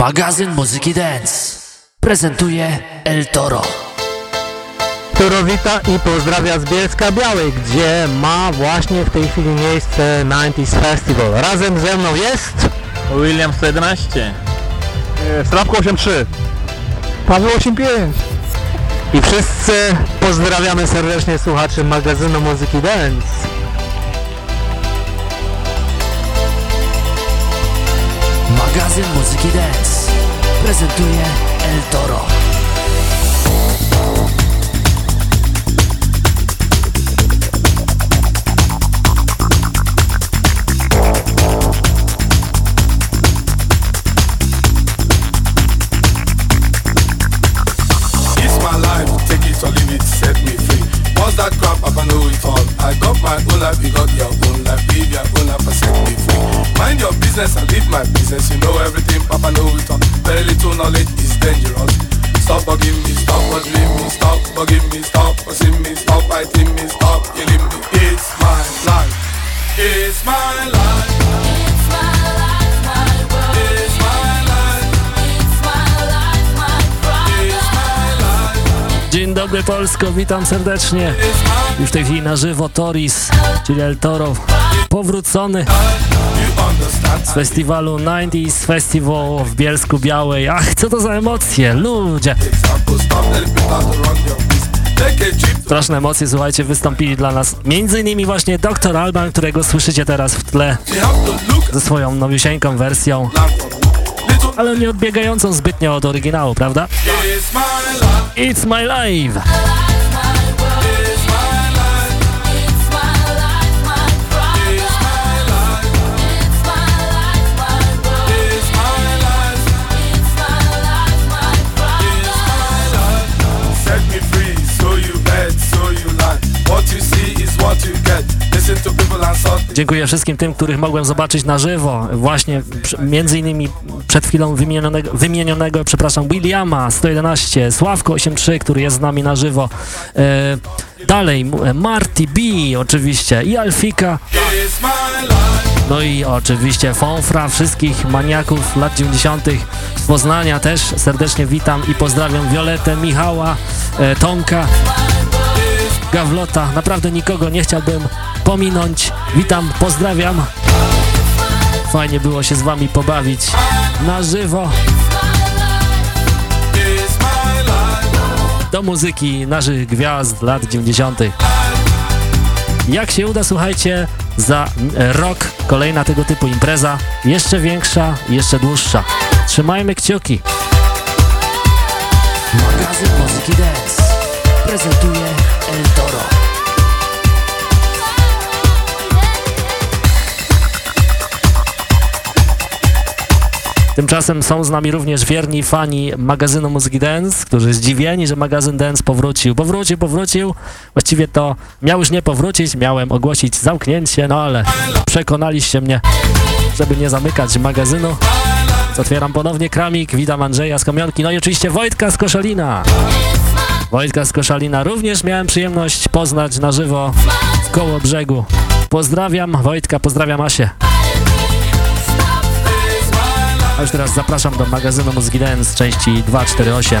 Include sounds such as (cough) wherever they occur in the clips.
Magazyn Muzyki Dance prezentuje El Toro. Toro wita i pozdrawia z Bielska Białej, gdzie ma właśnie w tej chwili miejsce 90s Festival. Razem ze mną jest... William 111. Strawko 83. Paweł 85. I wszyscy pozdrawiamy serdecznie słuchaczy magazynu Muzyki Dance. Magazyn Muzyki Dance prezentuje El Toro. It's my life, take it or leave it, set me free. What's that crap? I know it all. I got my own life, you got your business and live my business. You know everything, Papa know it all. Very little knowledge is dangerous. Stop bugging me, stop bothering me, stop bugging me, stop pushing me, stop fighting me, stop killing me. It's my life. It's my life, dobry Polsko, witam serdecznie. Już w tej chwili na żywo Toris, czyli El Toro, powrócony z festiwalu 90s Festival w Bielsku Białej. Ach, co to za emocje, ludzie! Straszne emocje, słuchajcie, wystąpili dla nas innymi właśnie Dr. Alban, którego słyszycie teraz w tle ze swoją nowiusieńką wersją, ale nie odbiegającą zbytnio od oryginału, prawda? It's my life! What you see is what you get. Dziękuję wszystkim tym, których mogłem zobaczyć na żywo. Właśnie między innymi przed chwilą wymienionego, wymienionego przepraszam, Williama 111, Sławko 83, który jest z nami na żywo. E, dalej Marty B oczywiście i Alfika, no i oczywiście Fonfra, wszystkich maniaków lat 90. z Poznania też serdecznie witam i pozdrawiam Violetę, Michała, e, Tomka, Gawlota. Naprawdę nikogo nie chciałbym pominąć. Witam, pozdrawiam. Fajnie było się z wami pobawić na żywo do muzyki naszych gwiazd lat 90. Jak się uda, słuchajcie, za e, rok kolejna tego typu impreza, jeszcze większa, jeszcze dłuższa. Trzymajmy kciuki. Magazyn Muzyki Dance prezentuje El Toro. Tymczasem są z nami również wierni fani magazynu Muzyki Dance, którzy zdziwieni, że magazyn Dance powrócił. Powrócił, powrócił. Właściwie to miał już nie powrócić, miałem ogłosić zamknięcie, no ale przekonaliście mnie, żeby nie zamykać magazynu. Otwieram ponownie kramik, witam Andrzeja z Kamionki, no i oczywiście Wojtka z Koszalina. Wojtka z Koszalina również miałem przyjemność poznać na żywo w koło brzegu. Pozdrawiam Wojtka, pozdrawiam Asię. A już teraz zapraszam do magazynu Muzyki Dance części 248.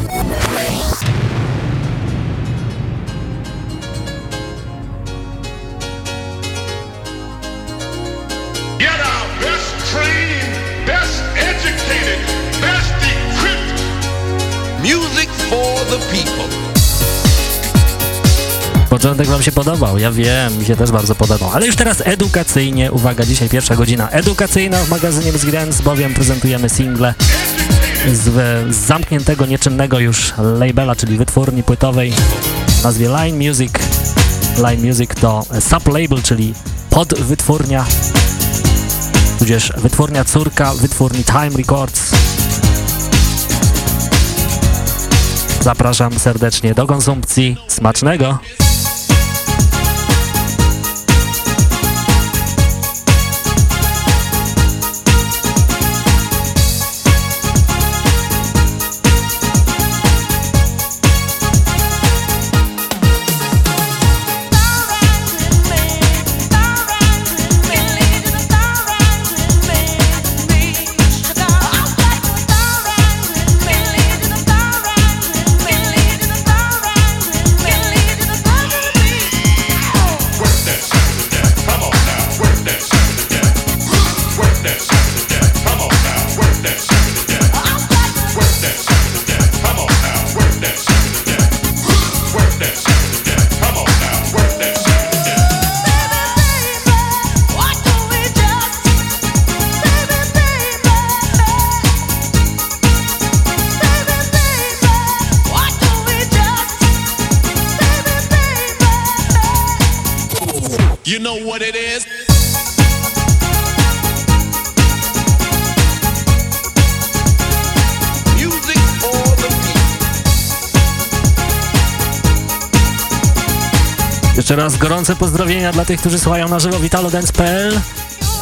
Początek wam się podobał, ja wiem, mi się też bardzo podobał. Ale już teraz edukacyjnie, uwaga, dzisiaj pierwsza godzina edukacyjna w magazynie Dance, bowiem prezentujemy single z, z zamkniętego, nieczynnego już labela, czyli wytwórni płytowej w nazwie Line Music. Line Music to sublabel, czyli podwytwórnia, tudzież wytwórnia córka wytwórni Time Records. Zapraszam serdecznie do konsumpcji. Smacznego! Jeszcze raz gorące pozdrowienia dla tych, którzy słuchają na żywo Vitalodance.pl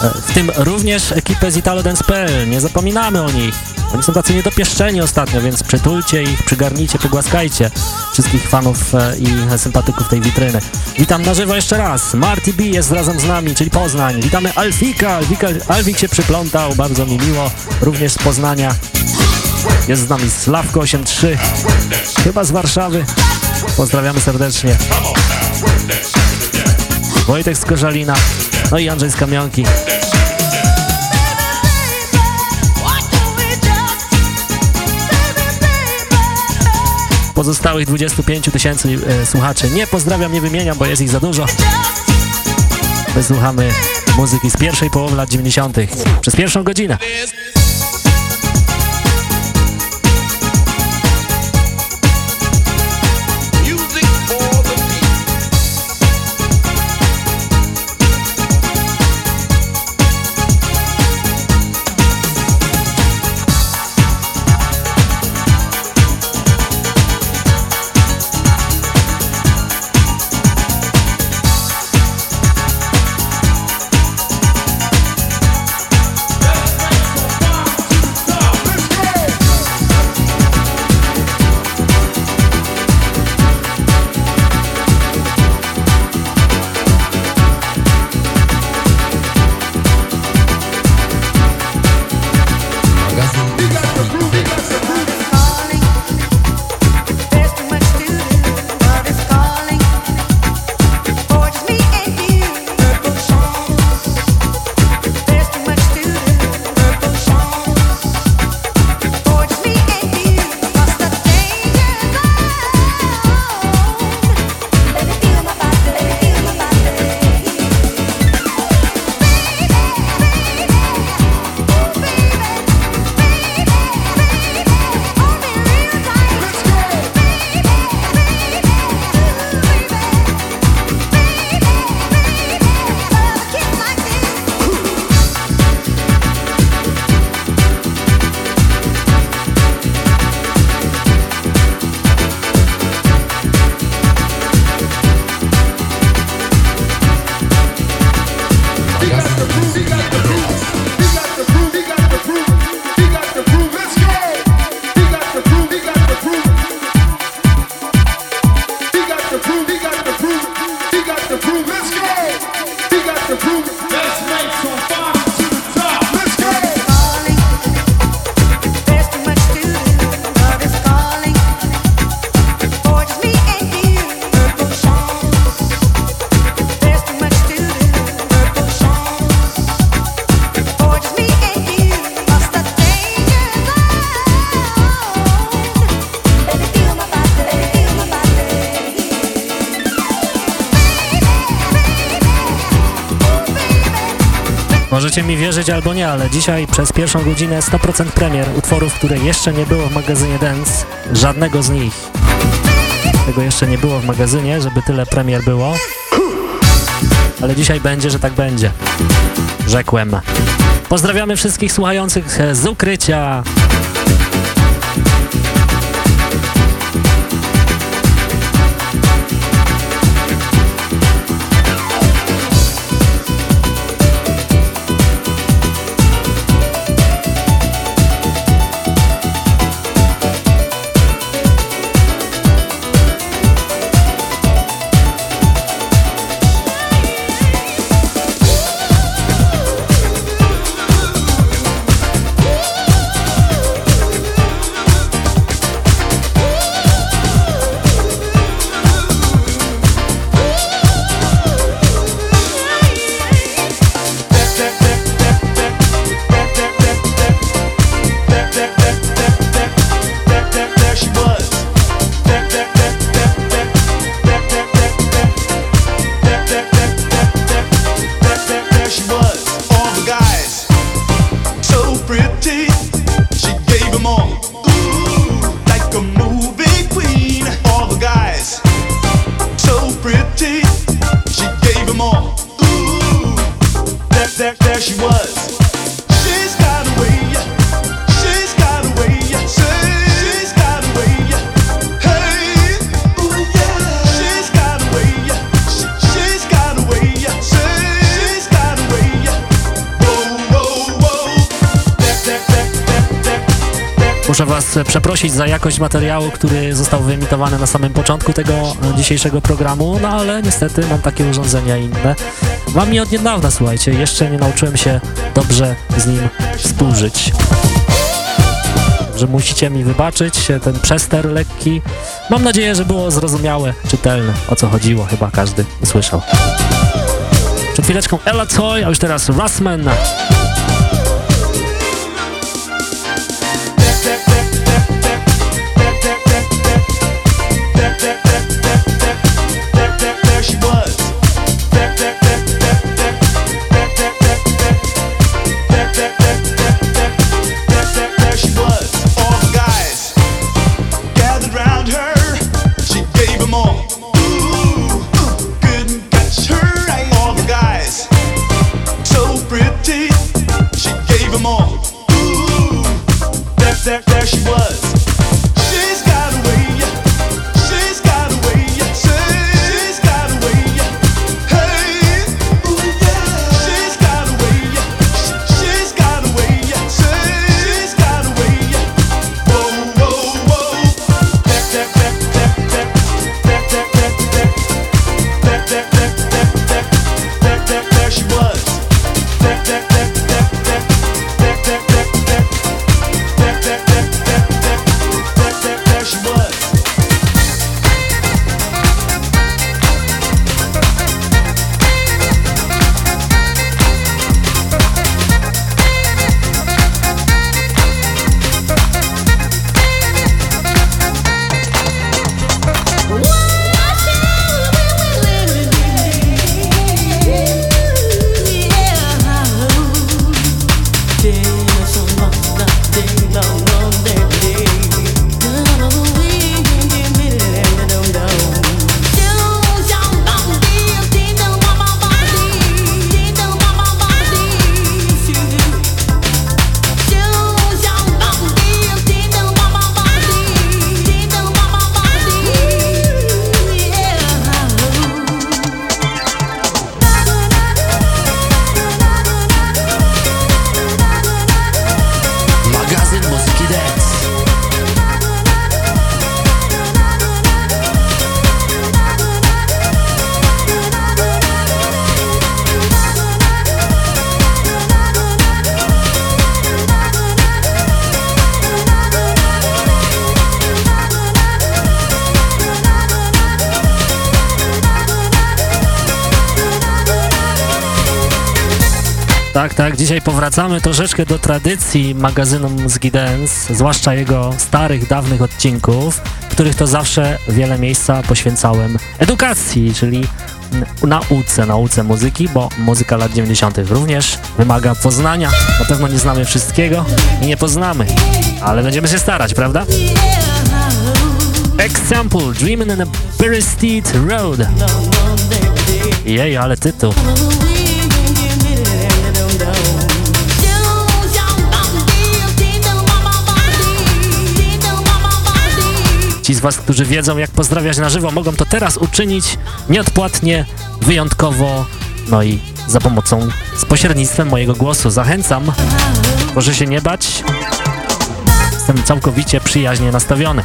E, w tym również ekipę z Italodance.pl. Nie zapominamy o nich. Oni są tacy niedopieszczeni ostatnio, więc przytulcie ich, przygarnijcie, pogłaskajcie wszystkich fanów e, i sympatyków tej witryny. Witam na żywo jeszcze raz. Marty B jest razem z nami, czyli Poznań. Witamy Alfika. Alfika Alfik się przyplątał, bardzo mi miło. Również z Poznania. Jest z nami Sławko 83, chyba z Warszawy. Pozdrawiamy serdecznie. Wojtek z Korzalina, no i Andrzej z Kamionki. Pozostałych 25 tysięcy e, słuchaczy nie pozdrawiam, nie wymieniam, bo jest ich za dużo. Wysłuchamy muzyki z pierwszej połowy lat 90. przez pierwszą godzinę. Możecie mi wierzyć albo nie, ale dzisiaj przez pierwszą godzinę 100% premier utworów, które jeszcze nie było w magazynie Dance. Żadnego z nich. Tego jeszcze nie było w magazynie, żeby tyle premier było. Ale dzisiaj będzie, że tak będzie. Rzekłem. Pozdrawiamy wszystkich słuchających z ukrycia. Muszę Was przeprosić za jakość materiału, który został wyemitowany na samym początku tego dzisiejszego programu, no ale niestety mam takie urządzenia inne. Mam je od niedawna, słuchajcie, jeszcze nie nauczyłem się dobrze z nim współżyć. Że musicie mi wybaczyć ten przester lekki. Mam nadzieję, że było zrozumiałe, czytelne, o co chodziło, chyba każdy usłyszał. Przed chwileczką Ella Toy, a już teraz Russman. Dzisiaj powracamy troszeczkę do tradycji magazynu Muzyki Dance, zwłaszcza jego starych, dawnych odcinków, których to zawsze wiele miejsca poświęcałem edukacji, czyli nauce, nauce muzyki, bo muzyka lat 90. również wymaga poznania. Na pewno nie znamy wszystkiego i nie poznamy, ale będziemy się starać, prawda? Example, Dreaming in a Steed Road. Jej, ale tytuł. Ci z Was, którzy wiedzą, jak pozdrawiać na żywo, mogą to teraz uczynić nieodpłatnie, wyjątkowo, no i za pomocą, z pośrednictwem mojego głosu. Zachęcam, proszę się nie bać. Jestem całkowicie przyjaźnie nastawiony.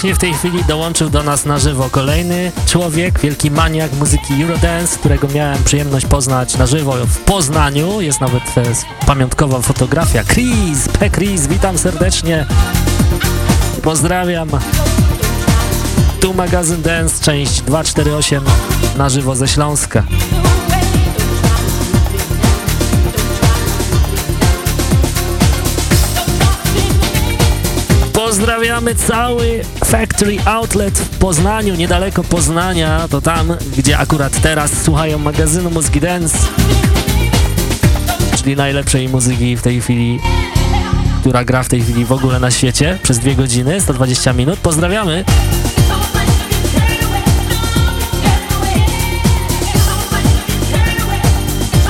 Właśnie w tej chwili dołączył do nas na żywo kolejny człowiek, wielki maniak muzyki Eurodance, którego miałem przyjemność poznać na żywo w Poznaniu. Jest nawet e, pamiątkowa fotografia. Chris, P. Chris, witam serdecznie. Pozdrawiam. Tu magazyn Dance, część 248 na żywo ze Śląska. Pozdrawiamy cały Factory Outlet w Poznaniu, niedaleko Poznania, to tam, gdzie akurat teraz słuchają magazynu Mózgi Dance, czyli najlepszej muzyki w tej chwili, która gra w tej chwili w ogóle na świecie, przez dwie godziny, 120 minut. Pozdrawiamy!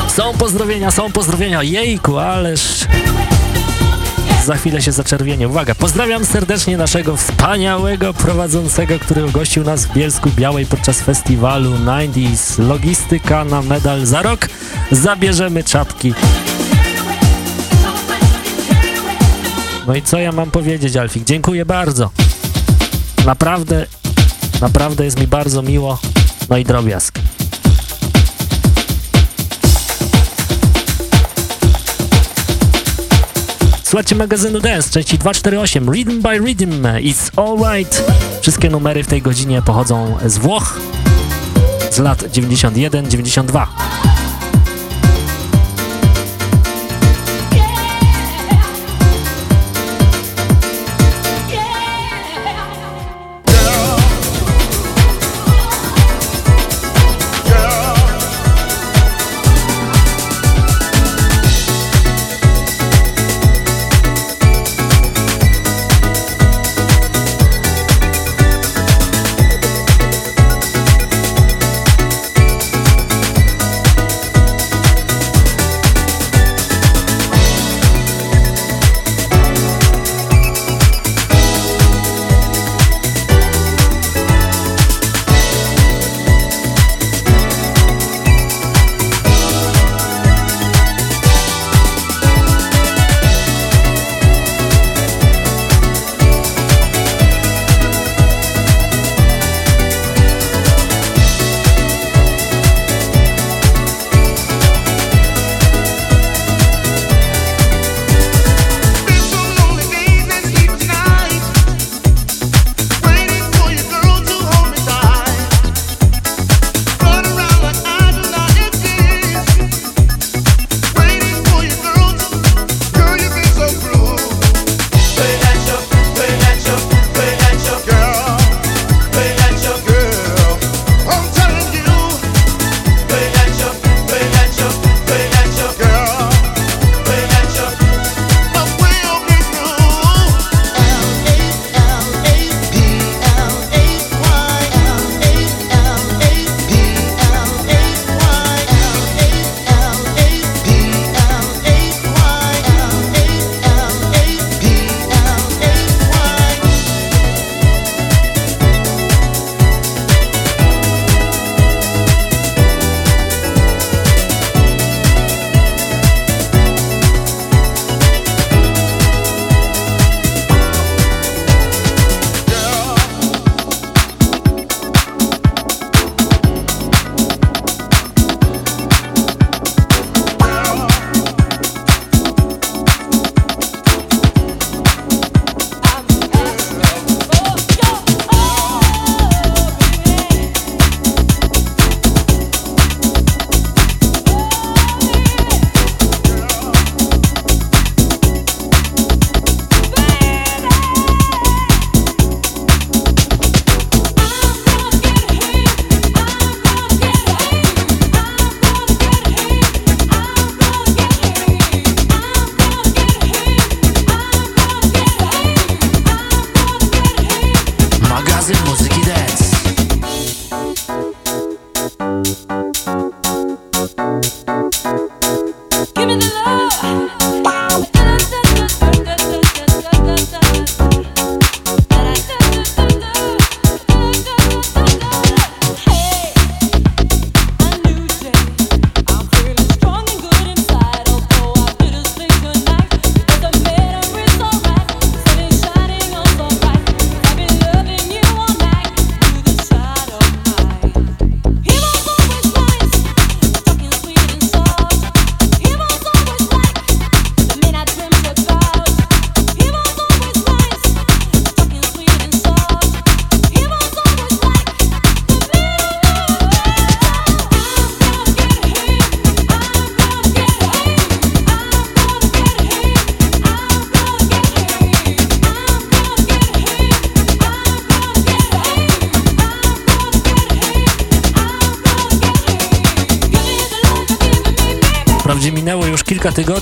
Są pozdrowienia, są pozdrowienia, jejku, ależ za chwilę się zaczerwienie. Uwaga, pozdrawiam serdecznie naszego wspaniałego prowadzącego, który gościł nas w Bielsku Białej podczas festiwalu 90s. Logistyka na medal za rok. Zabierzemy czapki. No i co ja mam powiedzieć, Alfik? Dziękuję bardzo. Naprawdę, naprawdę jest mi bardzo miło. No i drobiazg. Słuchajcie magazynu Dance, części 248, Rhythm by Rhythm, It's Alright. Wszystkie numery w tej godzinie pochodzą z Włoch z lat 91-92.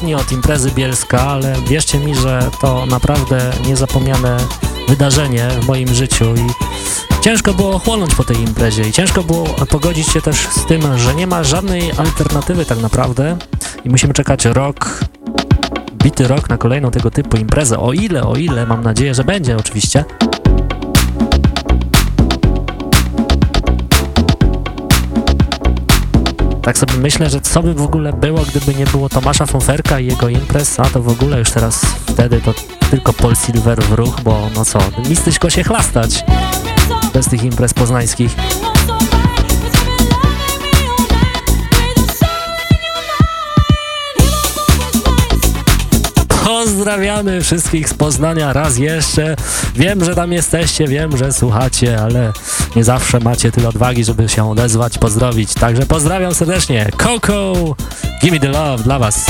Tygodni od imprezy Bielska, ale wierzcie mi, że to naprawdę niezapomniane wydarzenie w moim życiu i ciężko było chłonąć po tej imprezie i ciężko było pogodzić się też z tym, że nie ma żadnej alternatywy tak naprawdę i musimy czekać rok, bity rok na kolejną tego typu imprezę, o ile, o ile, mam nadzieję, że będzie oczywiście. Tak sobie myślę, że co by w ogóle było, gdyby nie było Tomasza Fonferka i jego imprez, a to w ogóle już teraz wtedy to tylko Paul Silver w ruch, bo no co, mistyśko się chlastać bez tych imprez poznańskich. Pozdrawiamy wszystkich z Poznania raz jeszcze. Wiem, że tam jesteście, wiem, że słuchacie, ale nie zawsze macie tyle odwagi, żeby się odezwać, pozdrowić. Także pozdrawiam serdecznie. Coco, give me the love dla was.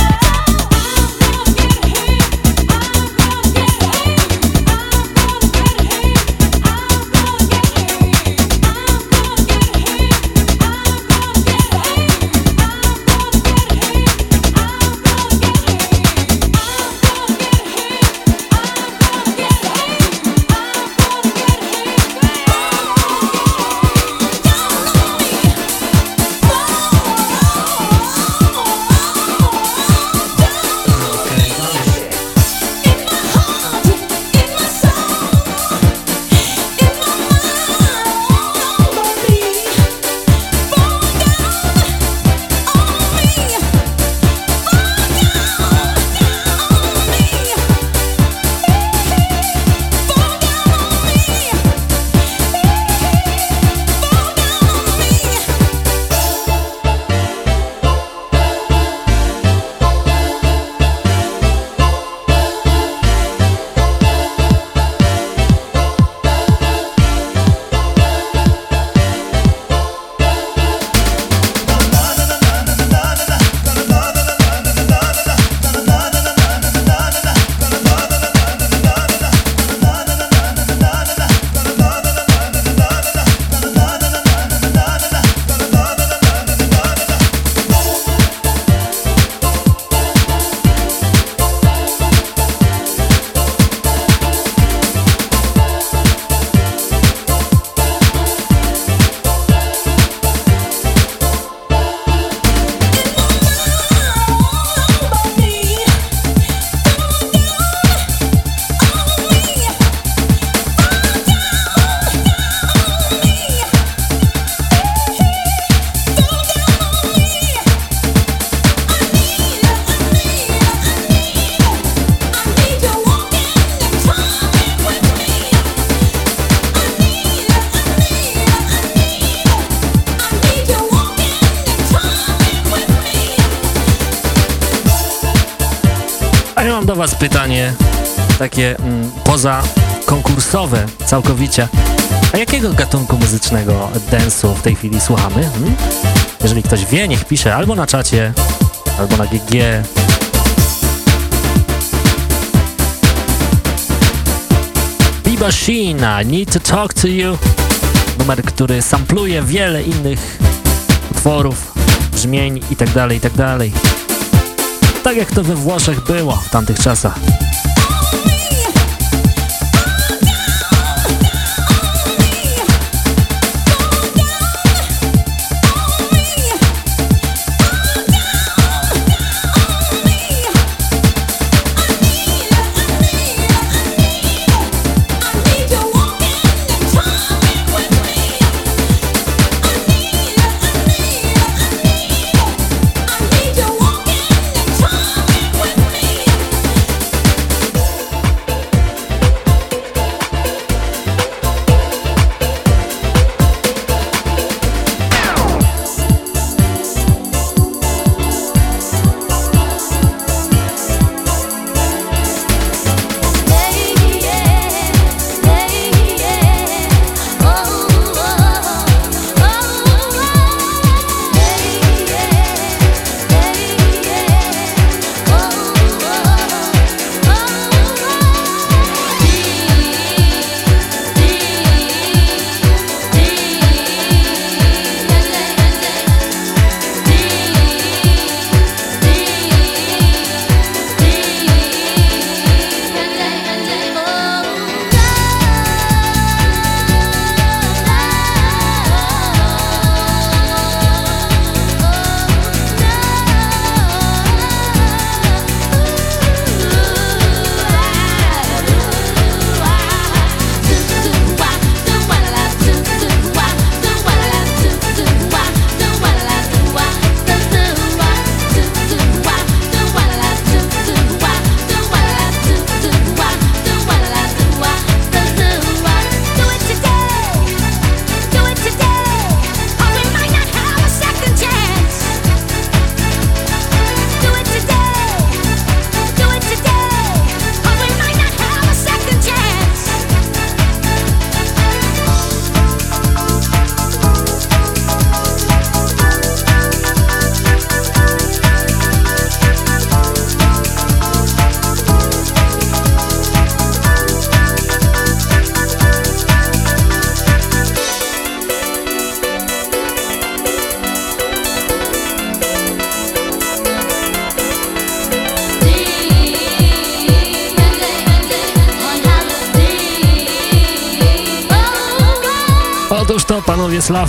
Do was pytanie, takie mm, poza konkursowe całkowicie. A jakiego gatunku muzycznego dance'u w tej chwili słuchamy? Hmm? Jeżeli ktoś wie, niech pisze albo na czacie, albo na GG. Biba Sheena, Need to Talk to You. Numer, który sampluje wiele innych utworów, brzmień itd., itd. Tak jak to we Włoszech było w tamtych czasach.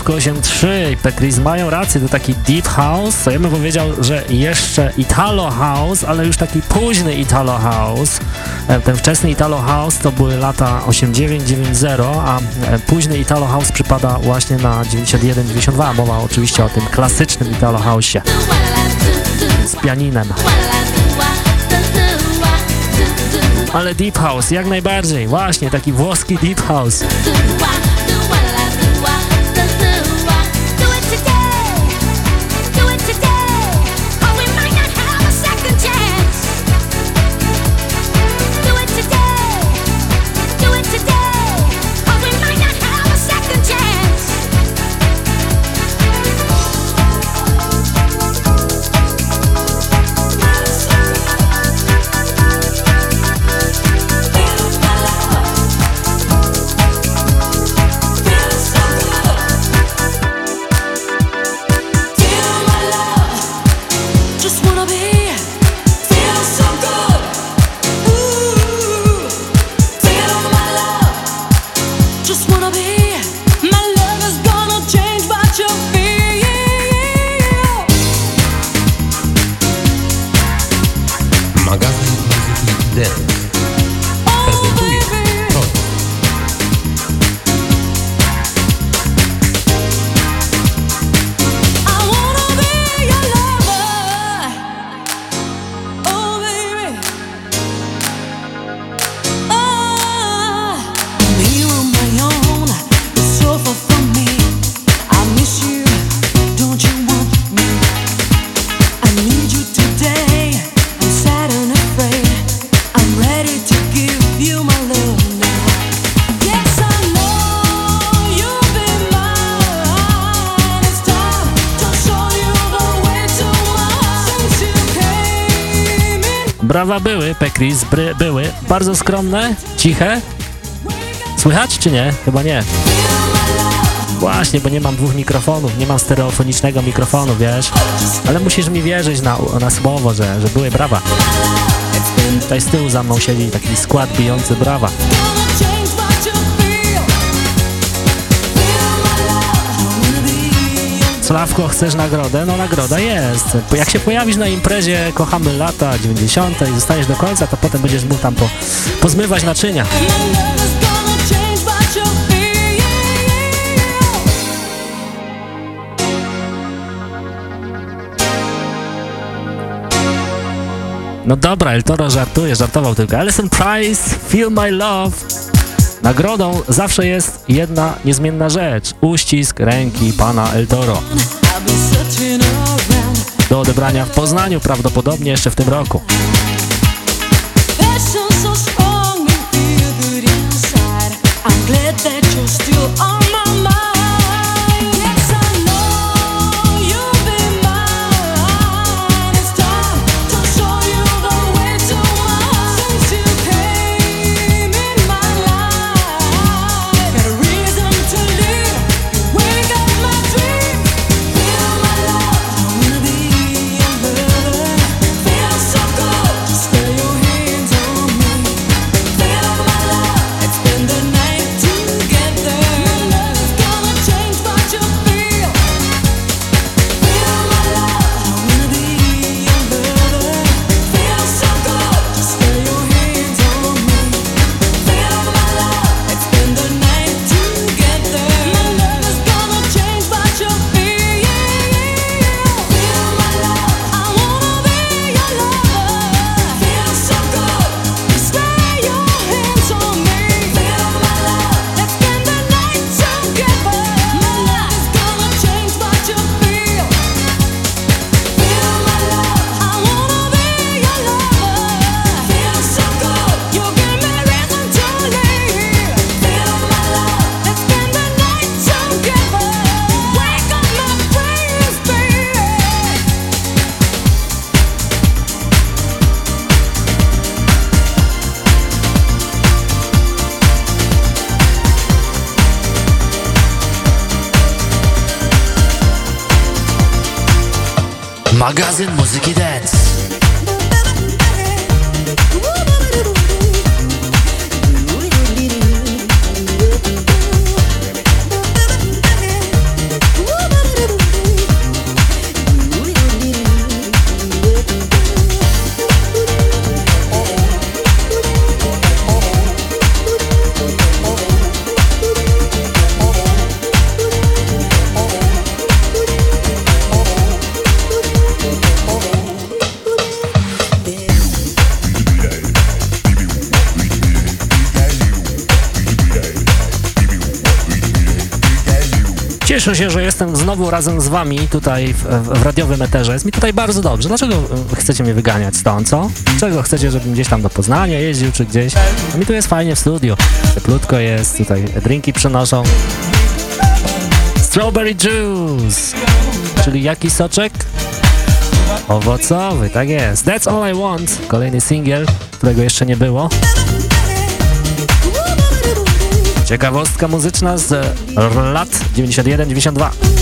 Mówi Sławko 8.3 i mają rację, to taki deep house, co ja bym powiedział, że jeszcze Italo house, ale już taki późny Italo house. E, Ten wczesny Italo house to były lata 89-90, a e, późny Italo house przypada właśnie na 91-92. Mowa oczywiście o tym klasycznym Italo house'ie z pianinem. Ale deep house, jak najbardziej, właśnie taki włoski deep house. Bry, były. Bardzo skromne, ciche. Słychać czy nie? Chyba nie. Właśnie, bo nie mam dwóch mikrofonów, nie mam stereofonicznego mikrofonu, wiesz? Ale musisz mi wierzyć na, na słowo, że, że były brawa. Tutaj z tyłu za mną siedzi taki skład bijący brawa. Sławko, chcesz nagrodę? No nagroda jest. Jak się pojawisz na imprezie Kochamy lata 90. i zostaniesz do końca, to potem będziesz mógł tam po, pozmywać naczynia. No dobra, El Toro żartuje, żartował tylko. Alison Price, Feel My Love. Nagrodą zawsze jest jedna niezmienna rzecz. Uścisk ręki pana El Toro. Do odebrania w Poznaniu prawdopodobnie jeszcze w tym roku. Magazyn muzyki Cieszę się, że jestem znowu razem z wami tutaj w, w radiowym eterze. Jest mi tutaj bardzo dobrze. Dlaczego y, chcecie mnie wyganiać stąd, co? Czego chcecie, żebym gdzieś tam do Poznania jeździł, czy gdzieś? A mi tu jest fajnie w studiu. Cieplutko jest, tutaj drinki przynoszą. Strawberry juice, czyli jaki soczek? Owocowy, tak jest. That's all I want. Kolejny singiel, którego jeszcze nie było. Ciekawostka muzyczna z lat 91-92.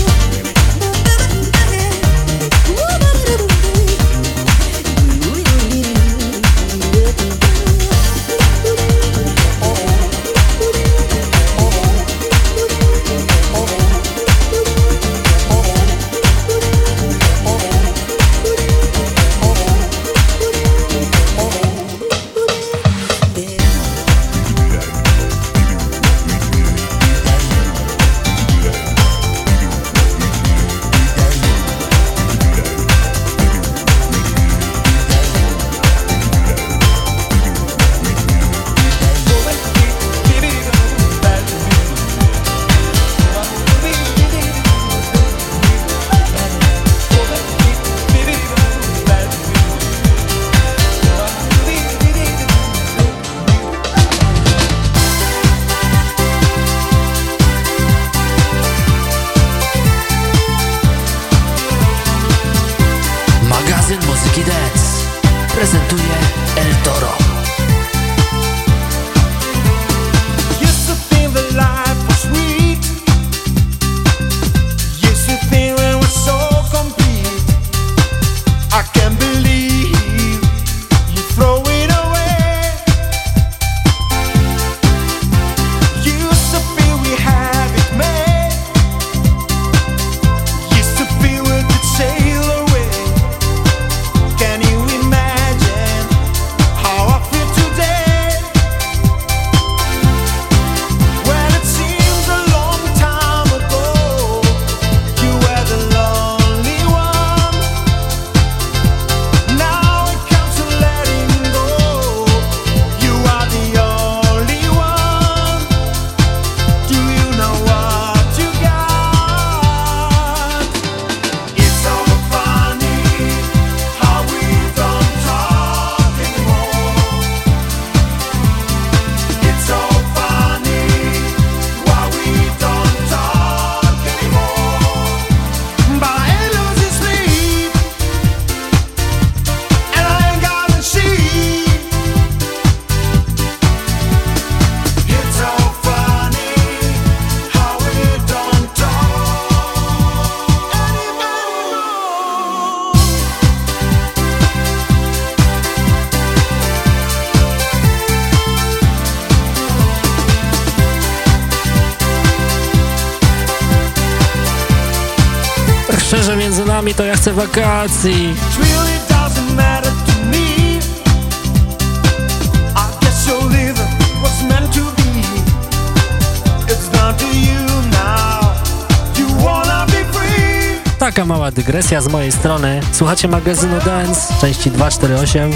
Free. Taka mała dygresja z mojej strony. Słuchacie magazynu Dance, części 248.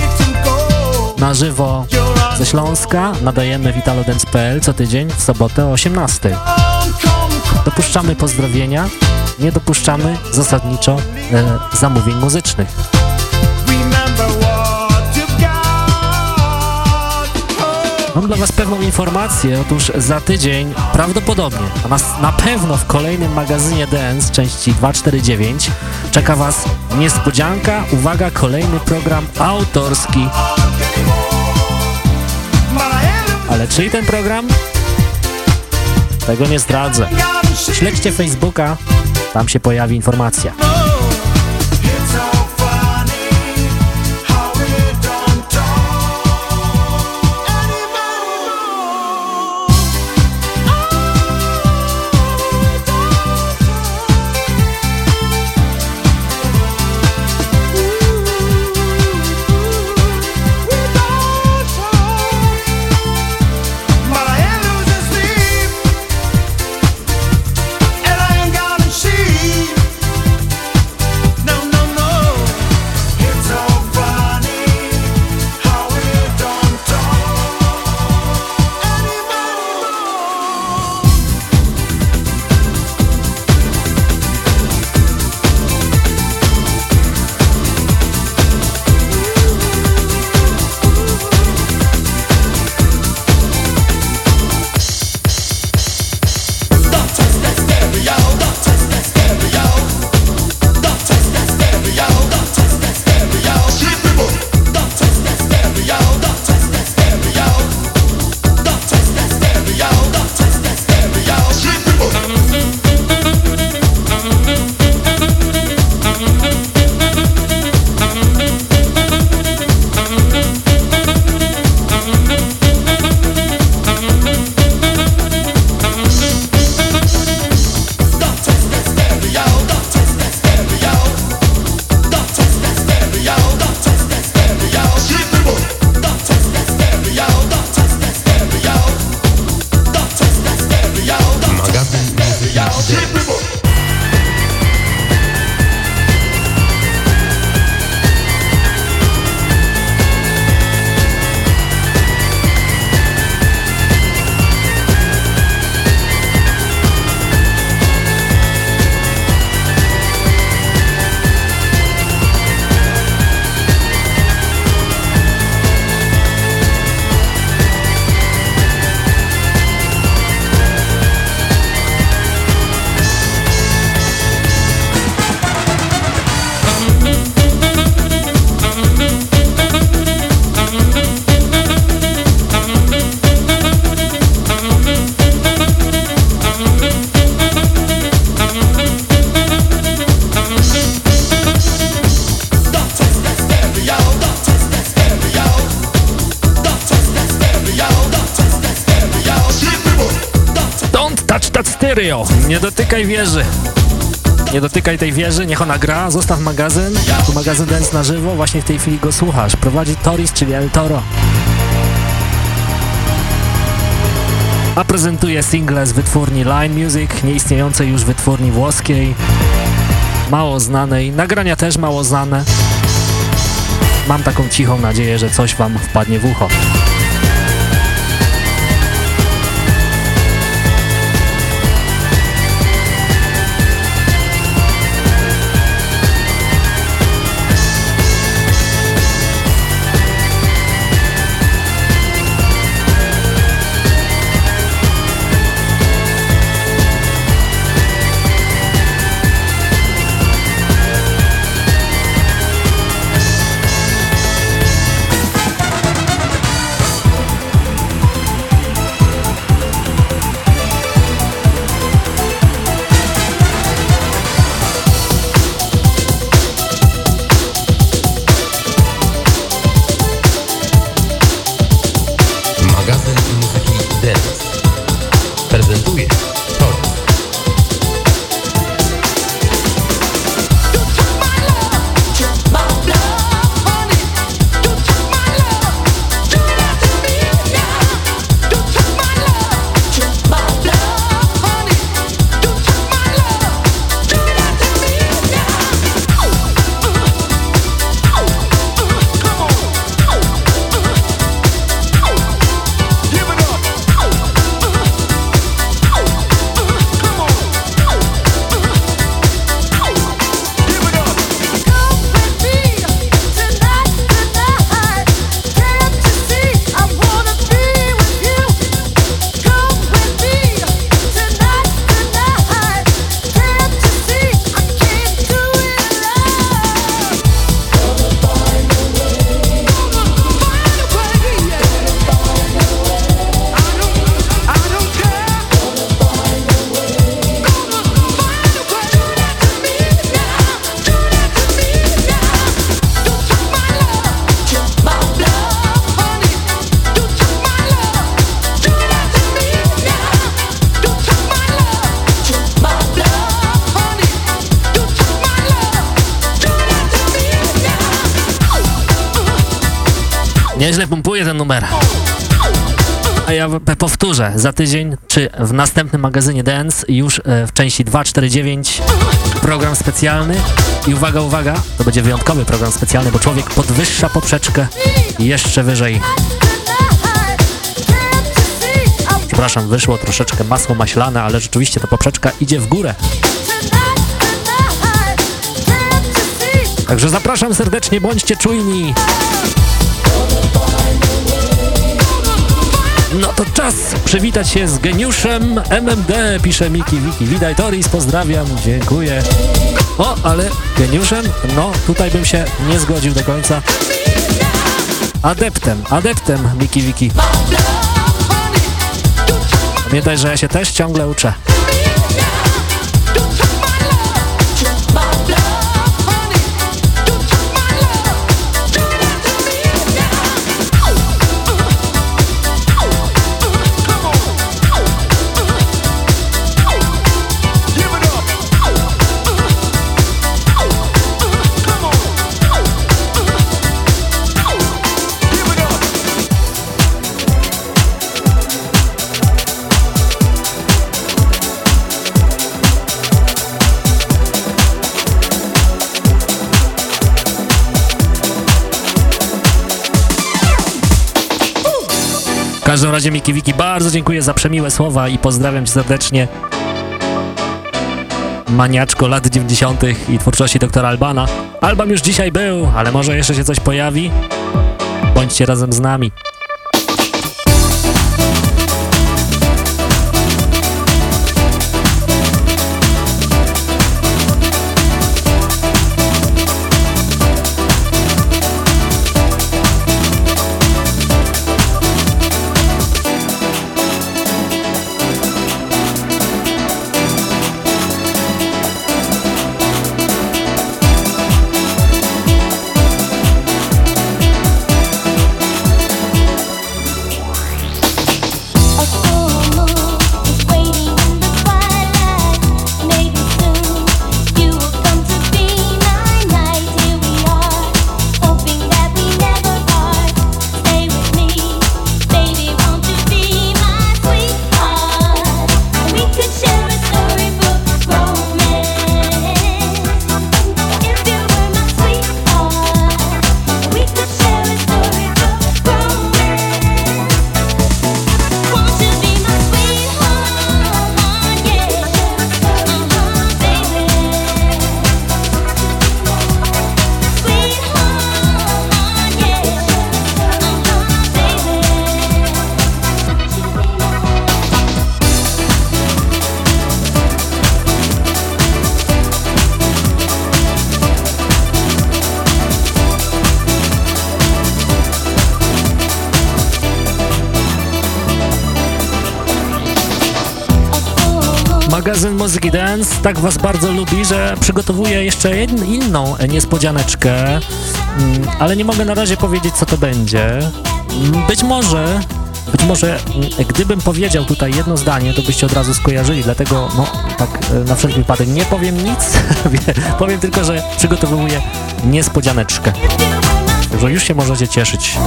Na żywo ze Śląska nadajemy witalodance.pl co tydzień w sobotę o 18. Dopuszczamy pozdrowienia, nie dopuszczamy zasadniczo e, zamówień muzycznych. Mam dla Was pewną informację, otóż za tydzień prawdopodobnie, a nas na pewno w kolejnym magazynie Dance części 249 czeka Was niespodzianka, uwaga, kolejny program autorski. Ale czyj ten program? Tego nie zdradzę. Śledźcie Facebooka, tam się pojawi informacja. Nie dotykaj wieży. Nie dotykaj tej wieży, niech ona gra, zostaw magazyn. Tu magazyn Dance na żywo, właśnie w tej chwili go słuchasz. Prowadzi Toris, czyli El Toro. A prezentuje single z wytwórni Line Music, nieistniejącej już wytwórni włoskiej. Mało znanej, nagrania też mało znane. Mam taką cichą nadzieję, że coś wam wpadnie w ucho. Numer. A ja powtórzę, za tydzień, czy w następnym magazynie Dance, już e, w części 249, program specjalny. I uwaga, uwaga, to będzie wyjątkowy program specjalny, bo człowiek podwyższa poprzeczkę jeszcze wyżej. Przepraszam, wyszło troszeczkę masło maślane, ale rzeczywiście ta poprzeczka idzie w górę. Także zapraszam serdecznie, bądźcie czujni. Przywitać się z geniuszem MMD, pisze Miki Wiki. Witaj Toris, pozdrawiam, dziękuję. O, ale geniuszem? No, tutaj bym się nie zgodził do końca. Adeptem, adeptem Miki Wiki. Pamiętaj, że ja się też ciągle uczę. Każdym razie Miki Wiki bardzo dziękuję za przemiłe słowa i pozdrawiam cię serdecznie. Maniaczko lat 90. i twórczości doktora Albana. Album już dzisiaj był, ale może jeszcze się coś pojawi. Bądźcie razem z nami. Dance tak was bardzo lubi, że przygotowuje jeszcze jedn, inną niespodzianeczkę, mm, ale nie mogę na razie powiedzieć, co to będzie. Mm, Być może, być może, mm, gdybym powiedział tutaj jedno zdanie, to byście od razu skojarzyli, dlatego, no, tak e, na wszelki wypadek nie powiem nic, (laughs) powiem tylko, że przygotowuję niespodzianeczkę. Także już się możecie cieszyć.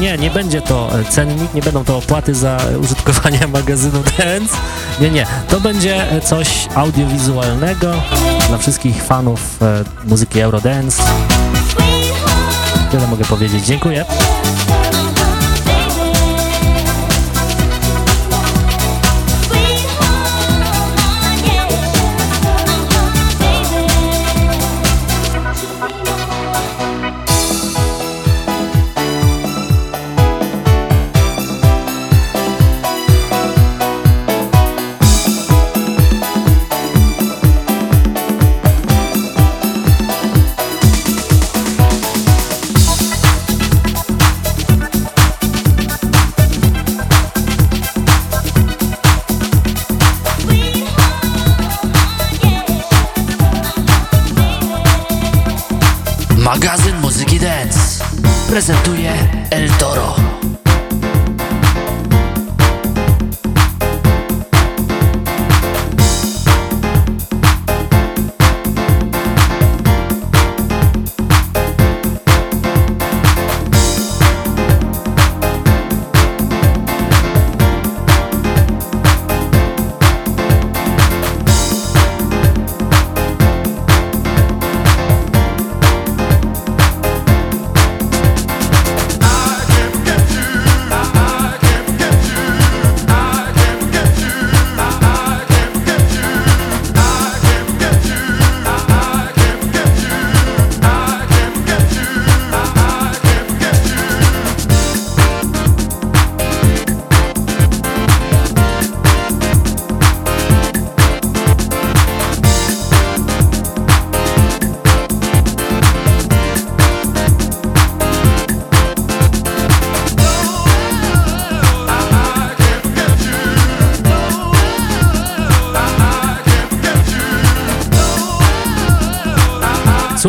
Nie, nie, będzie to e, cennik, nie będą to opłaty za użytkowanie (laughs) magazynu Dance. Nie, nie, to będzie e, coś audiowizualnego dla wszystkich fanów e, muzyki Eurodance. Tyle mogę powiedzieć. Dziękuję.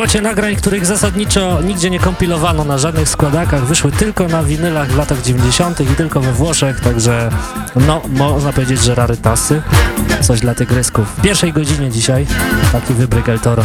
Słuchajcie nagrań, których zasadniczo nigdzie nie kompilowano na żadnych składakach, wyszły tylko na winylach w latach 90. i tylko we Włoszech, także no, można powiedzieć, że rarytasy. Coś dla tygrysków. W pierwszej godzinie dzisiaj taki wybryk El Toro.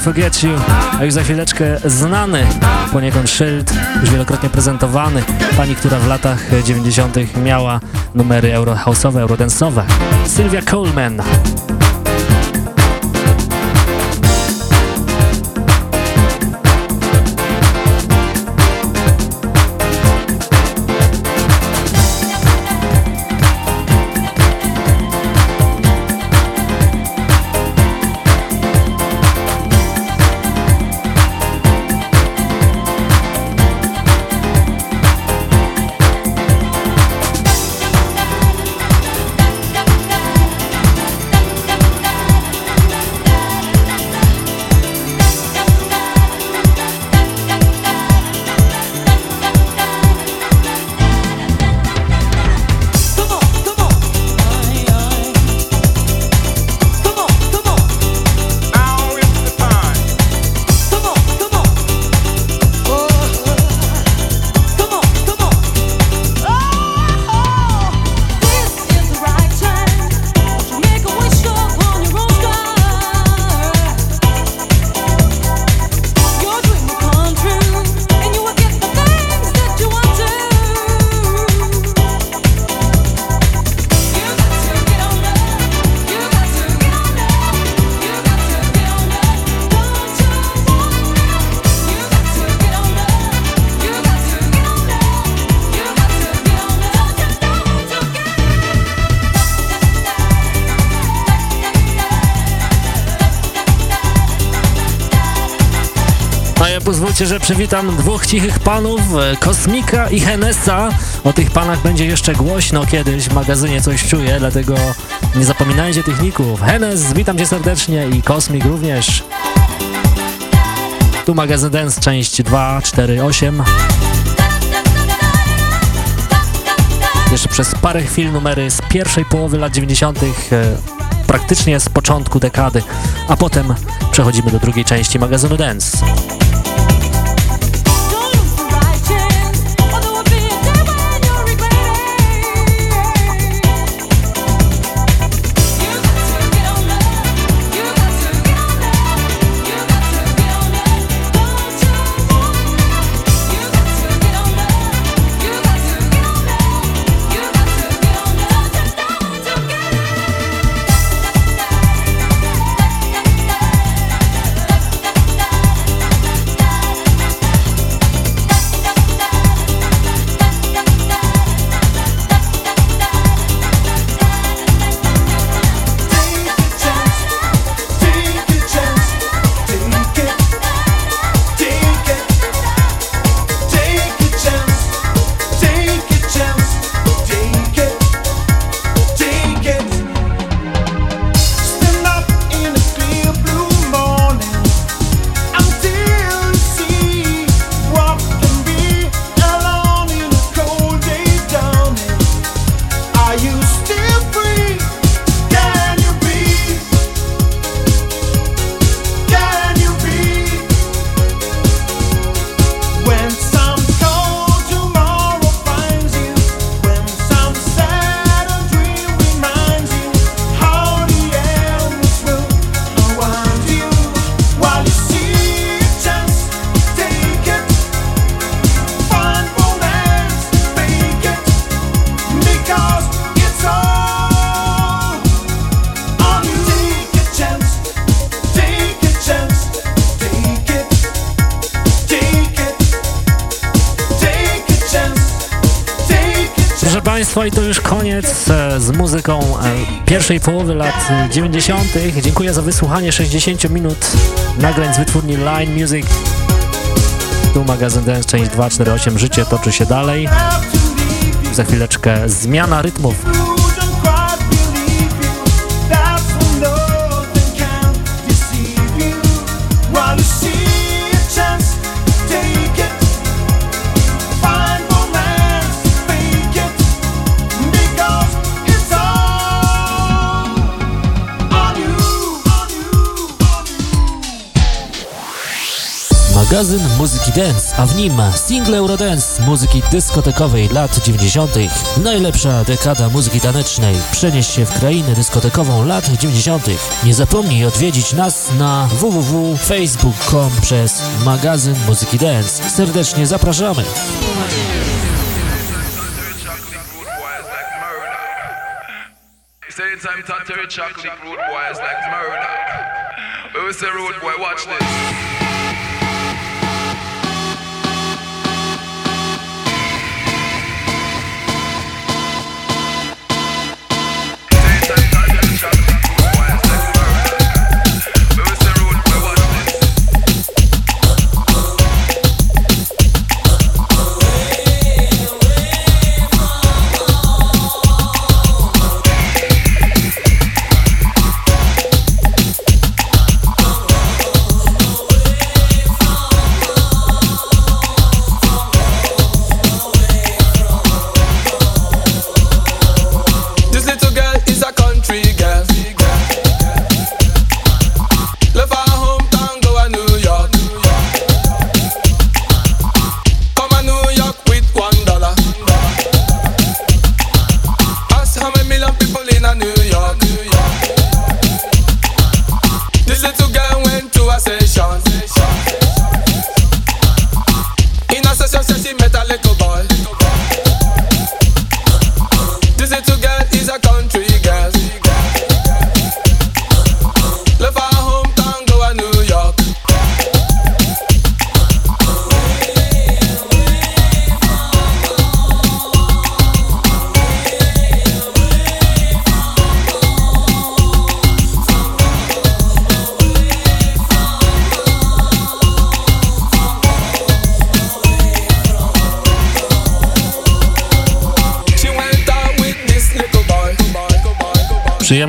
Can't Forget You, a już za chwileczkę znany poniekąd szyld, już wielokrotnie prezentowany, pani, która w latach 90. miała numery eurohouse'owe, eurodance'owe, Sylvia Coleman. Pozwólcie, że przywitam dwóch cichych panów, e, Kosmika i Henesa. O tych panach będzie jeszcze głośno kiedyś w magazynie Coś Czuję, dlatego nie zapominajcie tych ników. Henes, witam cię serdecznie i Kosmik również. Tu magazyn Dance, część 248. Jeszcze przez parę chwil numery z pierwszej połowy lat 90., e, praktycznie z początku dekady, a potem przechodzimy do drugiej części magazynu Dance. Państwa, i to już koniec e, z muzyką e, pierwszej połowy lat e, 90. Dziękuję za wysłuchanie 60 minut nagrań z wytwórni Line Music. Tu magazyn Dance, część 248. Życie toczy się dalej. Za chwileczkę zmiana rytmów. Magazyn muzyki dance, a w nim single Eurodance muzyki dyskotekowej lat 90. Najlepsza dekada muzyki tanecznej. Przenieś się w krainę dyskotekową lat 90. Nie zapomnij odwiedzić nas na www.facebook.com przez magazyn muzyki dance. Serdecznie zapraszamy. Say time to like murder. We will say boy, watch this.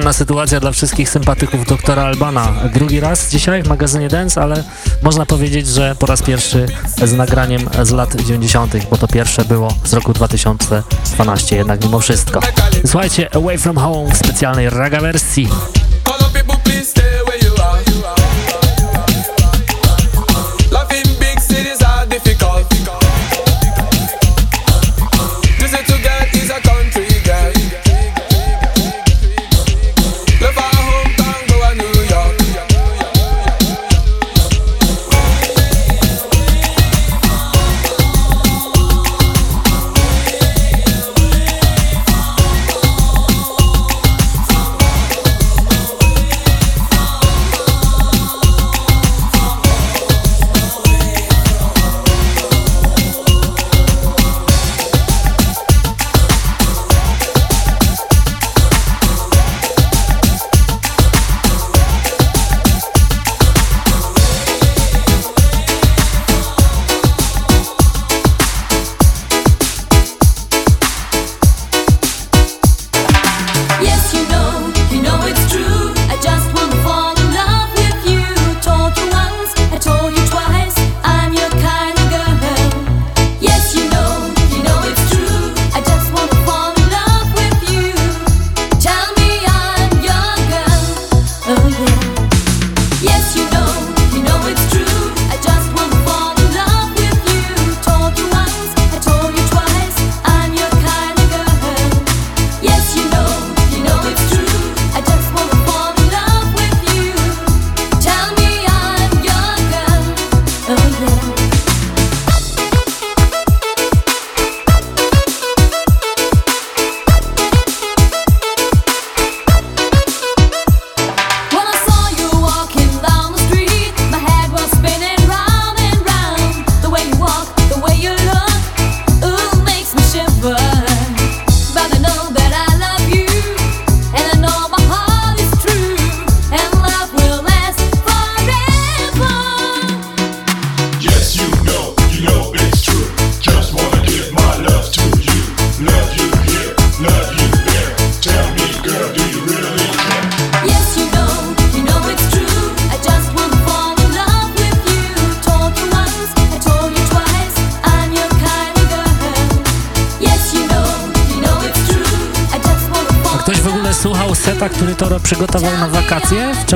przyjemna sytuacja dla wszystkich sympatyków doktora Albana. Drugi raz dzisiaj w magazynie Dance, ale można powiedzieć, że po raz pierwszy z nagraniem z lat 90., bo to pierwsze było z roku 2012 jednak mimo wszystko. Słuchajcie, Away From Home w specjalnej raga wersji.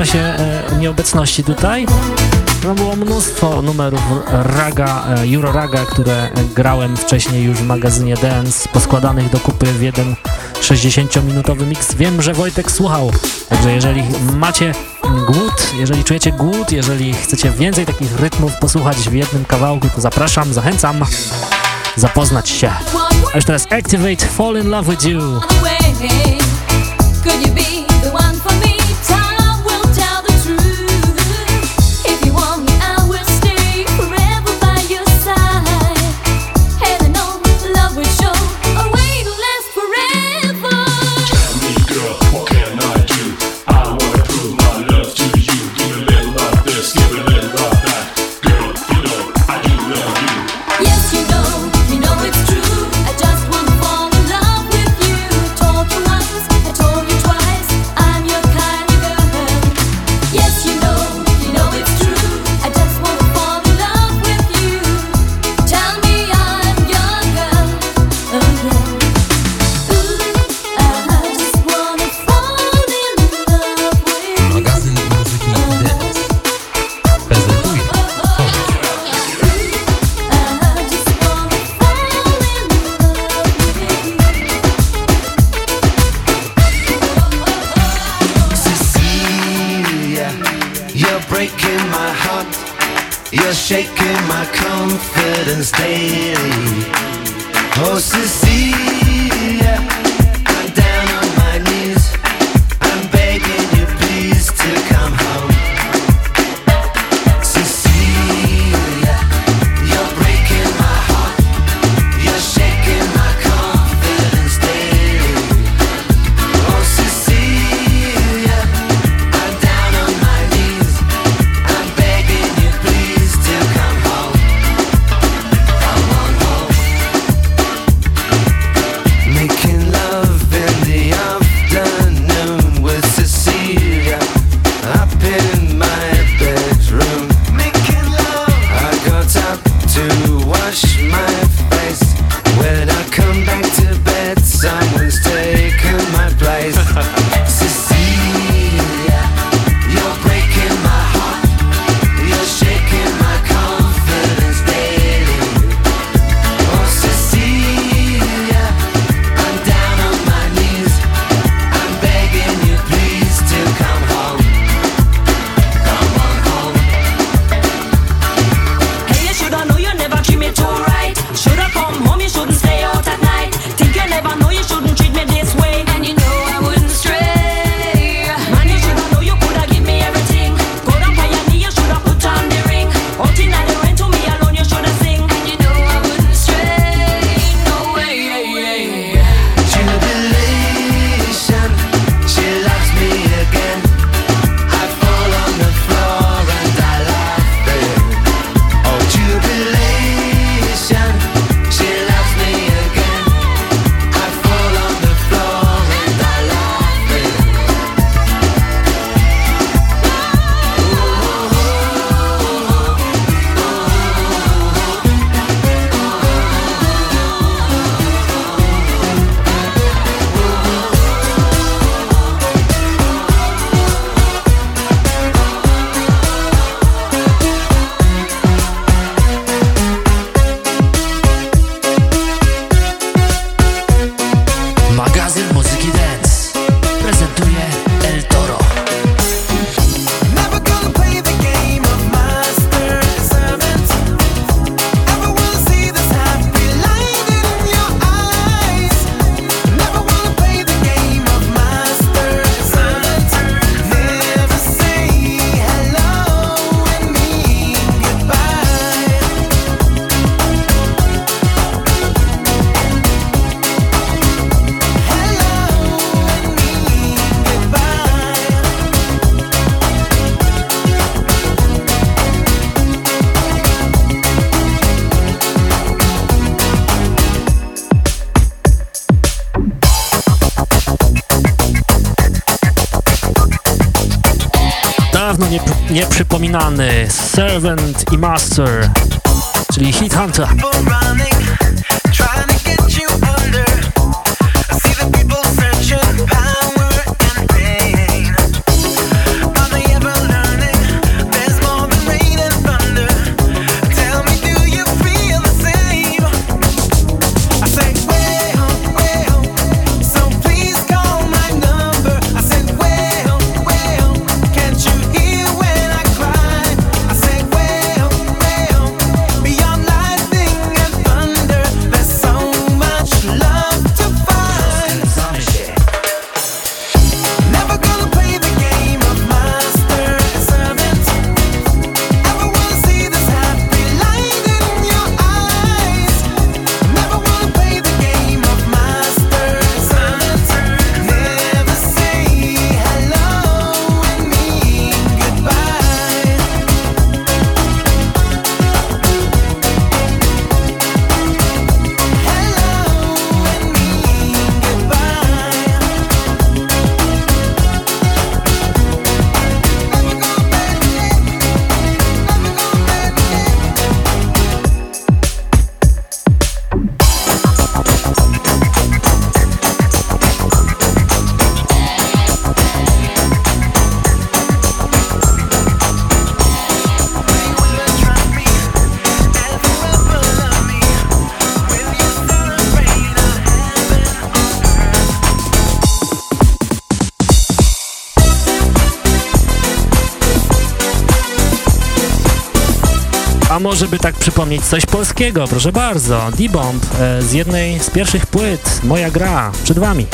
czasie e, nieobecności tutaj. No było mnóstwo numerów raga, e, Euro Raga, które grałem wcześniej już w magazynie Dance, poskładanych do kupy w jeden 60-minutowy mix. Wiem, że Wojtek słuchał, także jeżeli macie głód, jeżeli czujecie głód, jeżeli chcecie więcej takich rytmów posłuchać w jednym kawałku, to zapraszam, zachęcam zapoznać się. A już teraz Activate Fall in Love with You. znany Servant i Master, czyli Heat Hunter. temu, żeby tak przypomnieć coś polskiego. Proszę bardzo, D-Bomb e, z jednej z pierwszych płyt, moja gra, przed wami.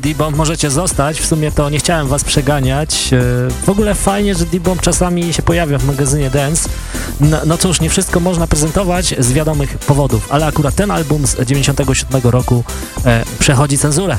D-Bomb, możecie zostać, w sumie to nie chciałem was przeganiać. E, w ogóle fajnie, że D-Bomb czasami się pojawia w magazynie Dance. No, no cóż, nie wszystko można prezentować z wiadomych powodów, ale akurat ten album z 97 roku e, przechodzi cenzurę.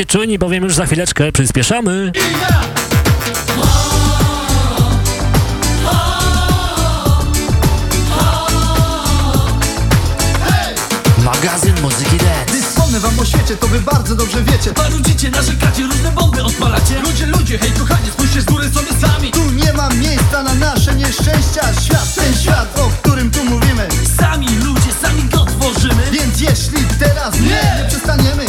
Bądźcie czujni, bowiem już za chwileczkę przyspieszamy. Magazyn muzyki dance. Gdy wspomnę wam o świecie, to wy bardzo dobrze wiecie. Marudzicie, narzekacie, różne bomby odpalacie. Ludzie, ludzie, hej kochanie, spójrzcie z góry sobie sami. Tu nie ma miejsca na nasze nieszczęścia. Świat, ten świat, o którym tu mówimy. Sami ludzie, sami go tworzymy. Więc jeśli teraz nie, nie przestaniemy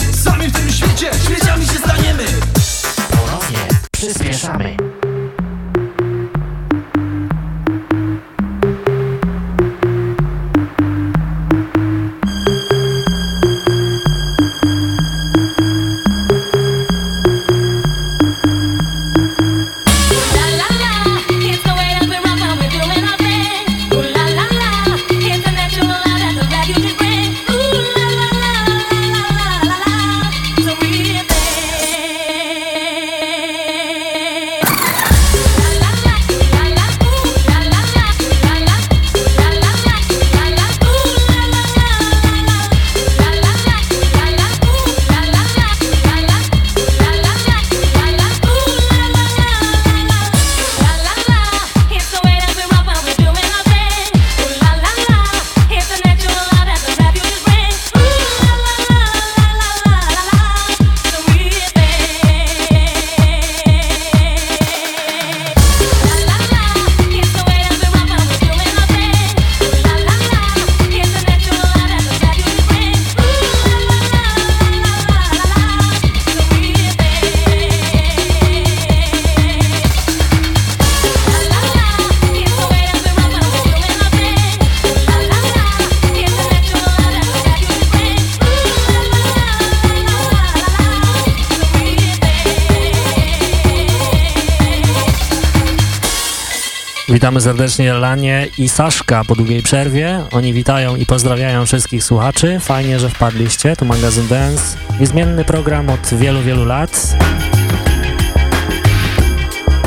Witamy serdecznie Lanie i Saszka po długiej przerwie. Oni witają i pozdrawiają wszystkich słuchaczy. Fajnie, że wpadliście. Tu magazyn Dance. Niezmienny program od wielu, wielu lat.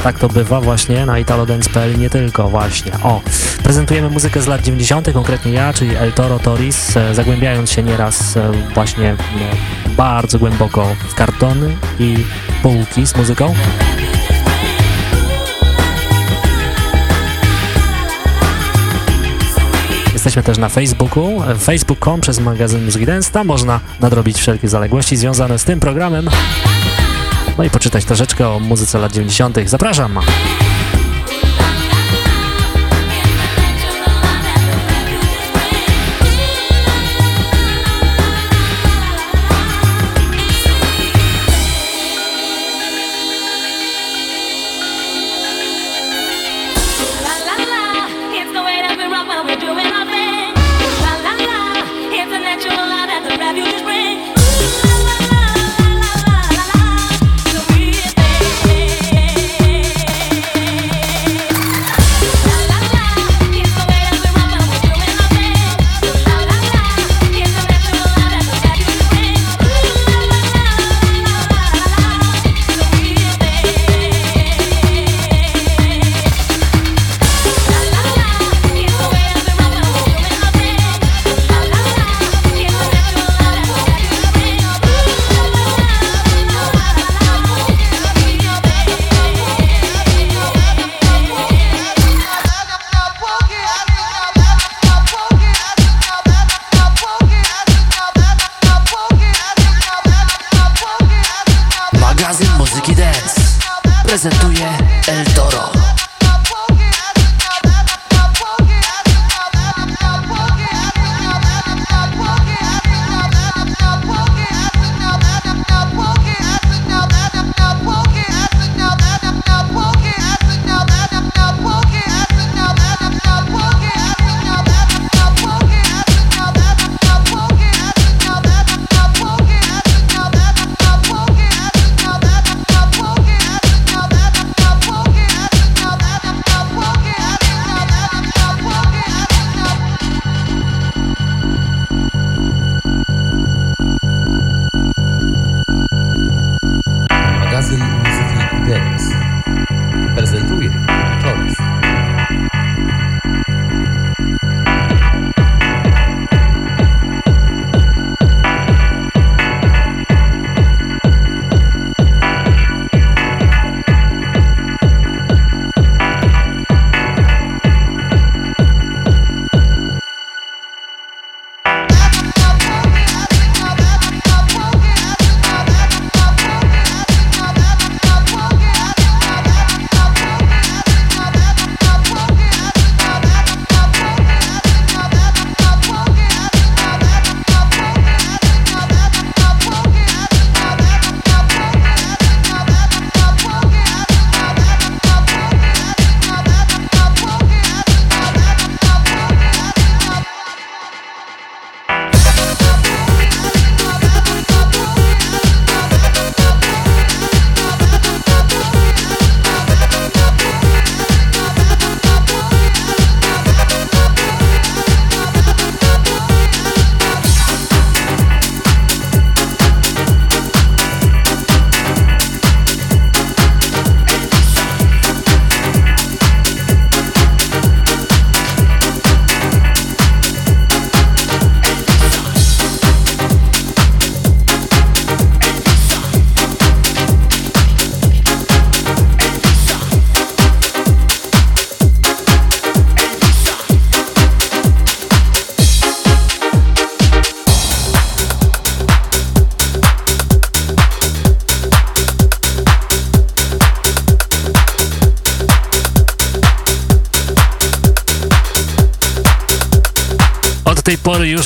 Tak to bywa właśnie na italodance.pl nie tylko właśnie. O, prezentujemy muzykę z lat 90., konkretnie ja, czyli El Toro Toris, e, zagłębiając się nieraz e, właśnie no, bardzo głęboko w kartony i półki z muzyką. Jesteśmy też na Facebooku, e, facebook.com przez magazyn Dance. Tam można nadrobić wszelkie zaległości związane z tym programem. No i poczytać troszeczkę o muzyce lat 90. Zapraszam!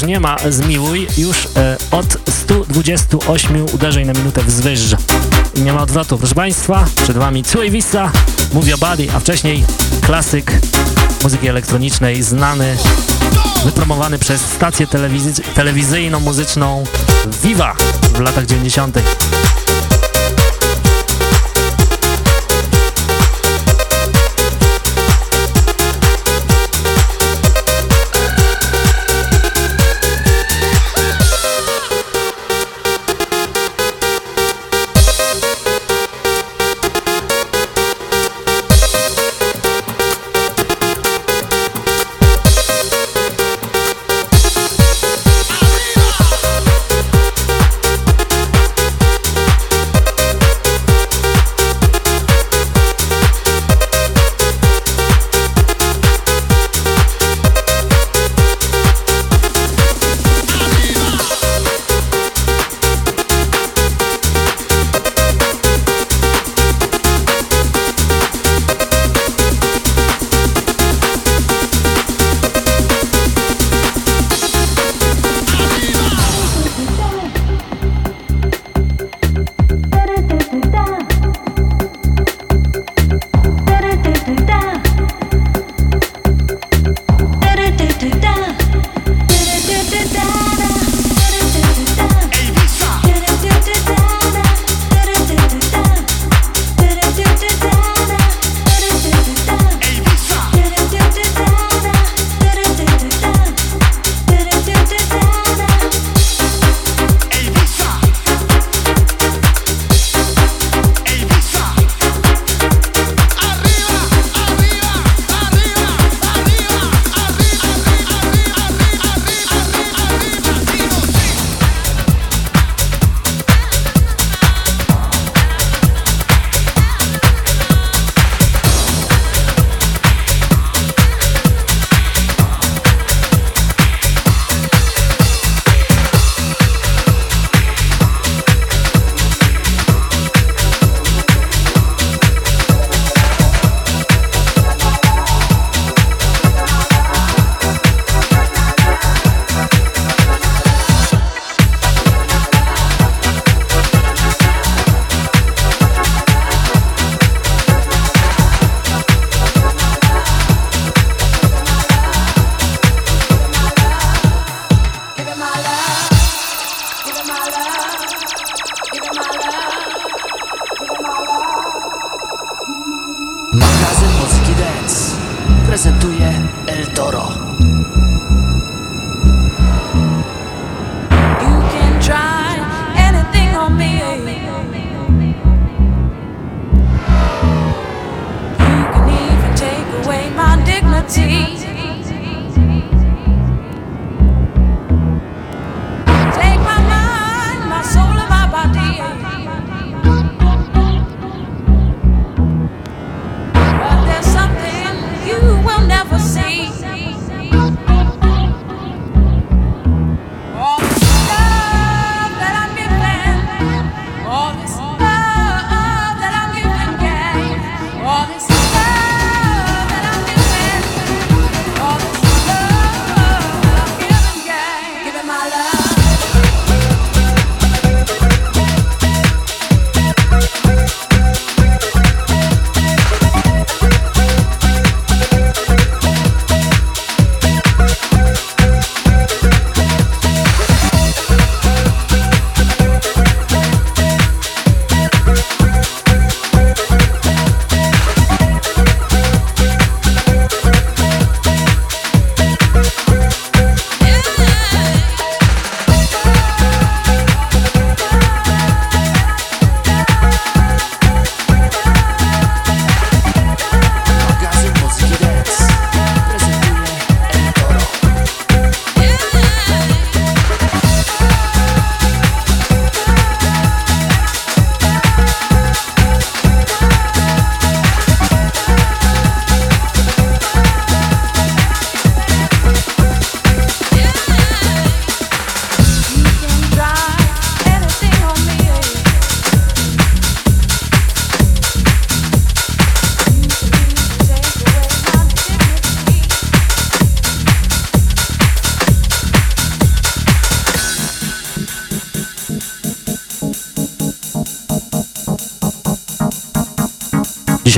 Nie ma zmiłuj, już e, od 128 uderzeń na minutę wzwyż. I nie ma odwrotu. Proszę Państwa, przed Wami Cui Vista, Move Your Body, a wcześniej klasyk muzyki elektronicznej, znany, wypromowany przez stację telewizy- telewizyjną, muzyczną Viva w latach 90. prezentuje El Toro.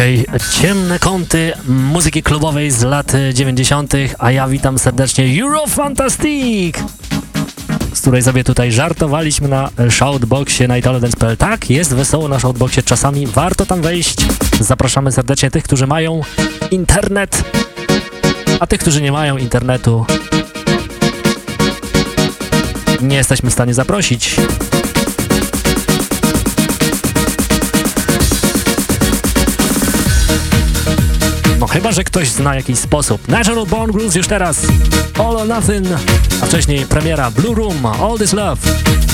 Dzisiaj ciemne kąty muzyki klubowej z lat 90., a ja witam serdecznie Eurofantastic, z której sobie tutaj żartowaliśmy na Shoutboxie na italodance.pl. Tak, jest wesoło na Shoutboxie czasami, warto tam wejść. Zapraszamy serdecznie tych, którzy mają internet, a tych, którzy nie mają internetu, nie jesteśmy w stanie zaprosić. Chyba, że ktoś zna jakiś sposób. Natural Born Grooves już teraz. All or Nothing. A wcześniej premiera Blue Room. All This Love.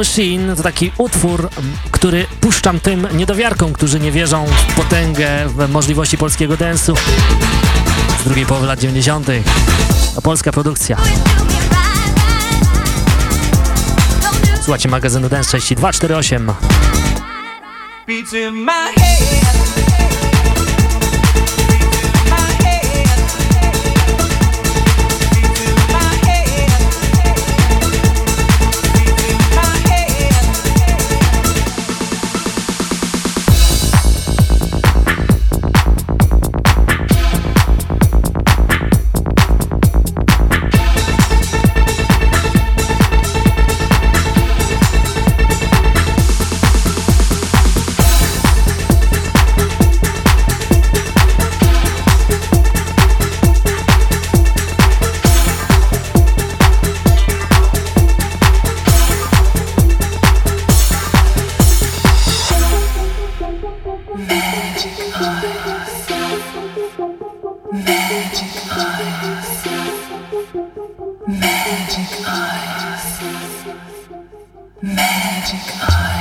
Machine to taki utwór, który puszczam tym niedowiarkom, którzy nie wierzą w potęgę, w możliwości polskiego dance'u z drugiej połowy lat 90. To polska produkcja. Słuchajcie magazynu Dance 6248. Beats in my head. Magic Eye.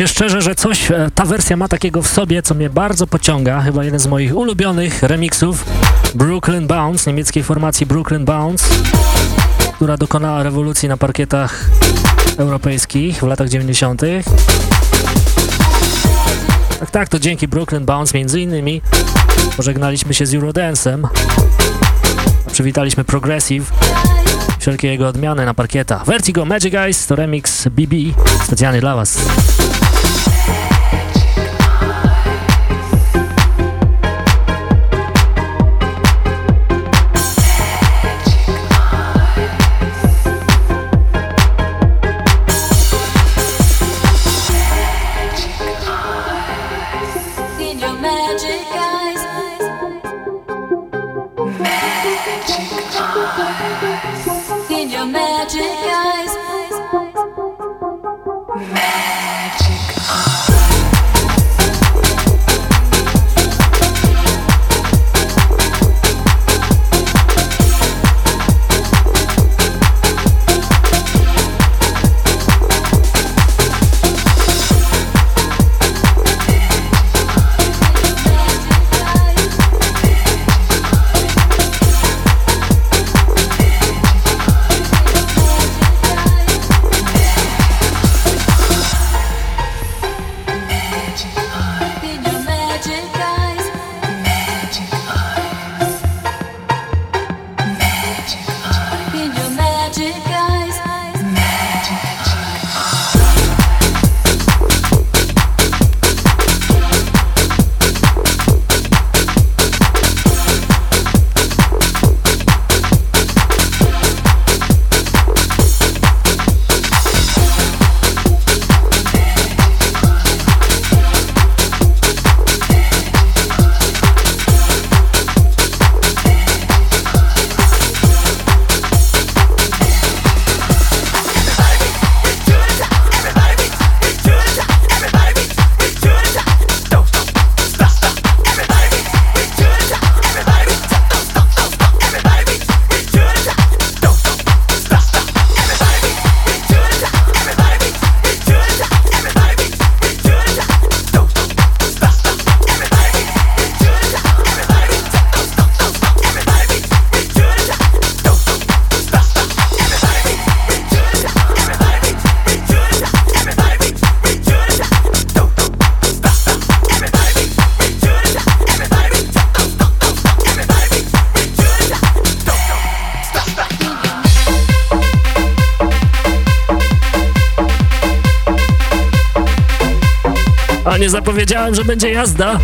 Się szczerze, że coś e, ta wersja ma takiego w sobie, co mnie bardzo pociąga. Chyba jeden z moich ulubionych remixów Brooklyn Bounce, niemieckiej formacji Brooklyn Bounce, która dokonała rewolucji na parkietach europejskich w latach 90. Tak, tak, to dzięki Brooklyn Bounce między innymi pożegnaliśmy się z Eurodance'em, przywitaliśmy Progressive, wszelkie jego odmiany na parkietach. Vertigo Magic Eyes to remix BB, specjalnie dla Was. Nie zapowiedziałem, że będzie jazda,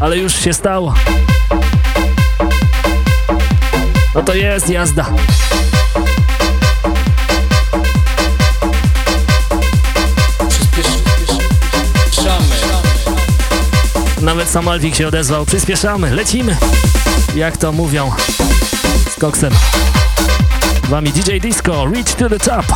ale już się stało. No to jest jazda. Nawet sam Alwik się odezwał. Przyspieszamy, lecimy. Jak to mówią z koksem. Z wami DJ Disco, Reach to the Top.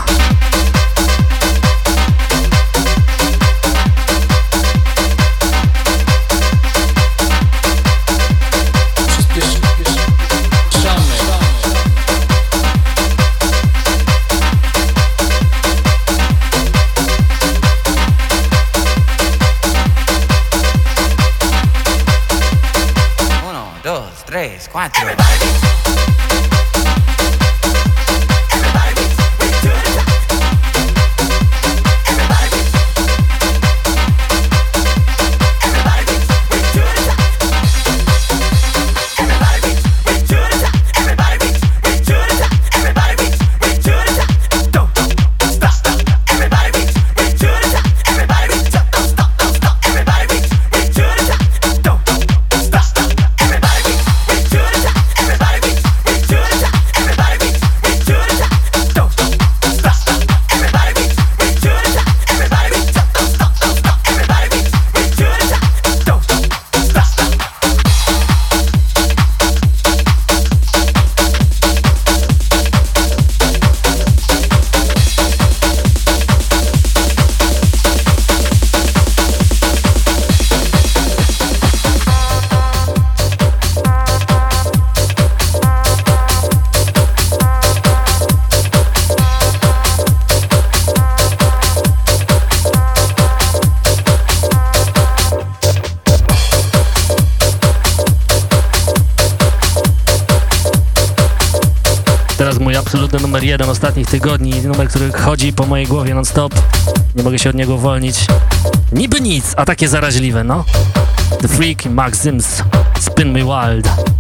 4 ostatnich tygodni, numer, który chodzi po mojej głowie non-stop. Nie mogę się od niego uwolnić. Niby nic, a takie zaraźliwe, no. The Freak, Max Sims, Spin Me Wild.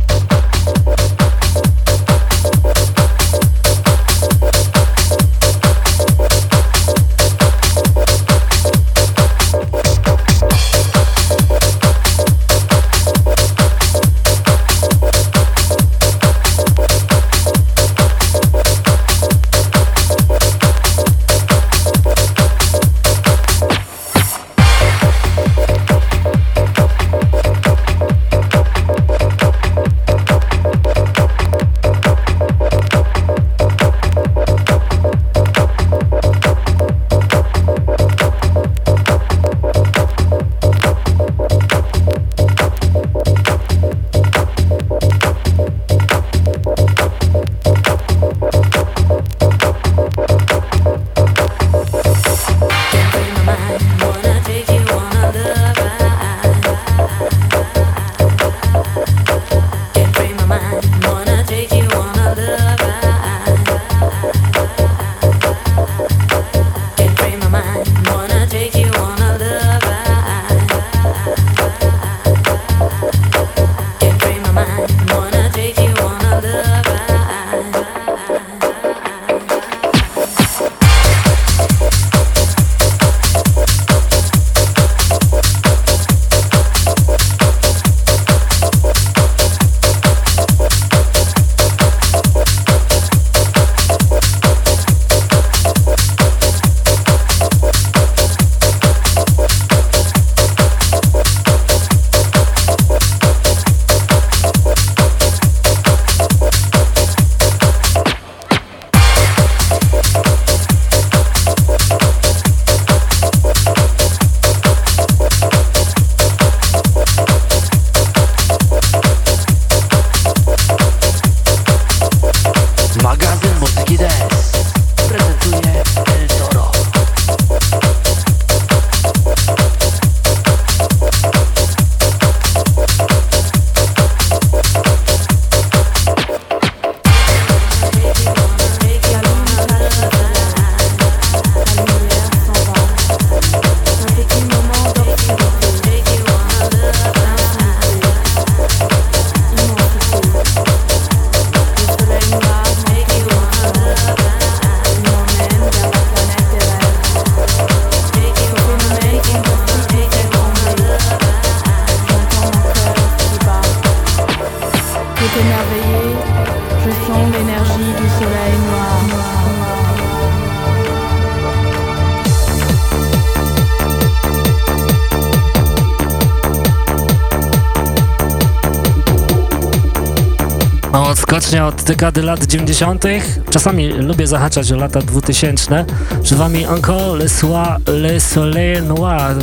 Dekady lat 90. Czasami lubię zahaczać o lata 2000. Przed wami Encore Le, Soir, Le Soleil Noir.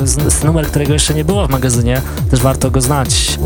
Numer, którego jeszcze nie było w magazynie. Też warto go znać.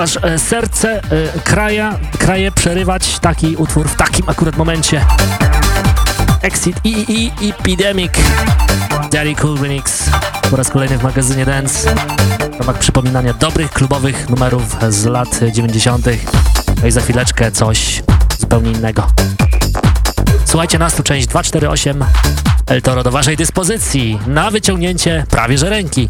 Aż e, serce e, kraja, kraje przerywać taki utwór w takim akurat momencie. Exit EEE Epidemic Daddy Cool Remix po raz kolejny w magazynie Dance w ramach przypominania dobrych klubowych numerów z lat 90. No i za chwileczkę coś zupełnie innego. Słuchajcie nas tu część 248 El Toro do waszej dyspozycji na wyciągnięcie prawie że ręki.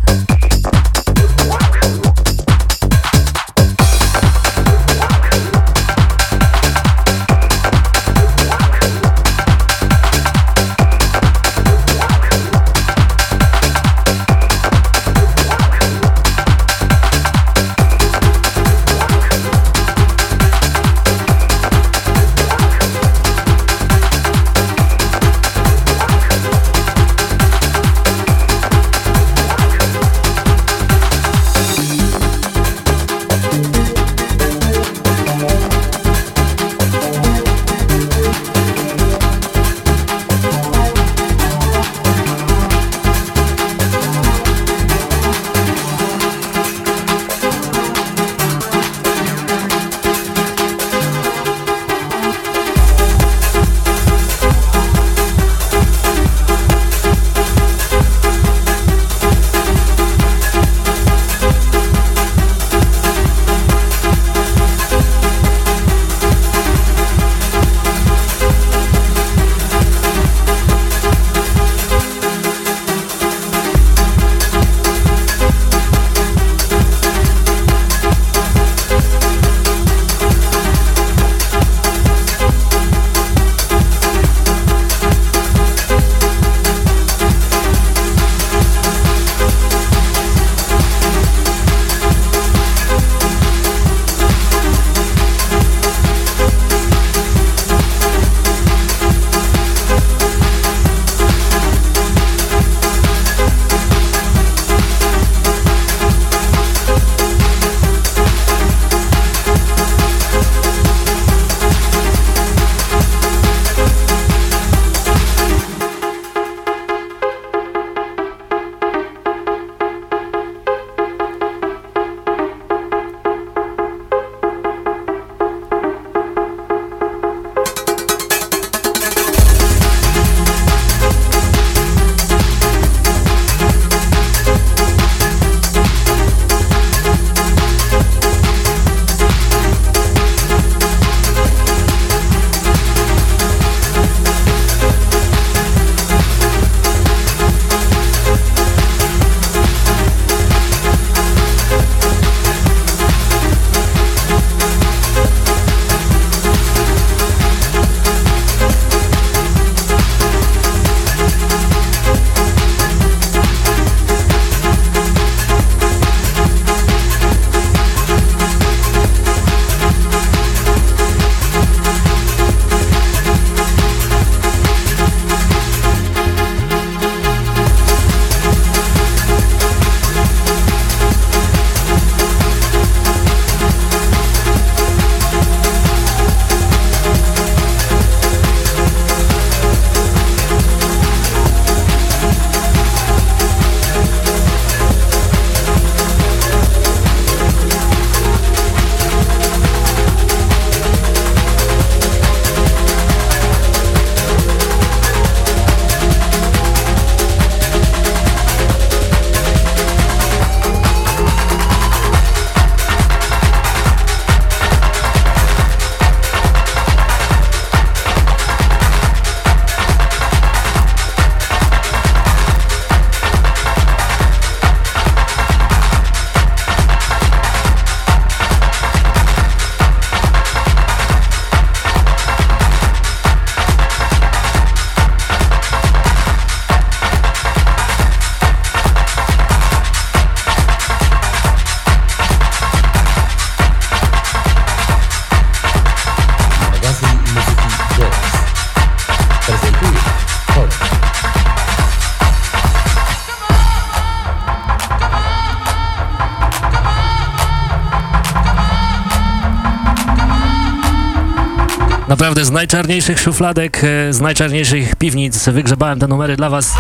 Naprawdę z najczarniejszych szufladek, e, z najczarniejszych piwnic wygrzebałem te numery dla was.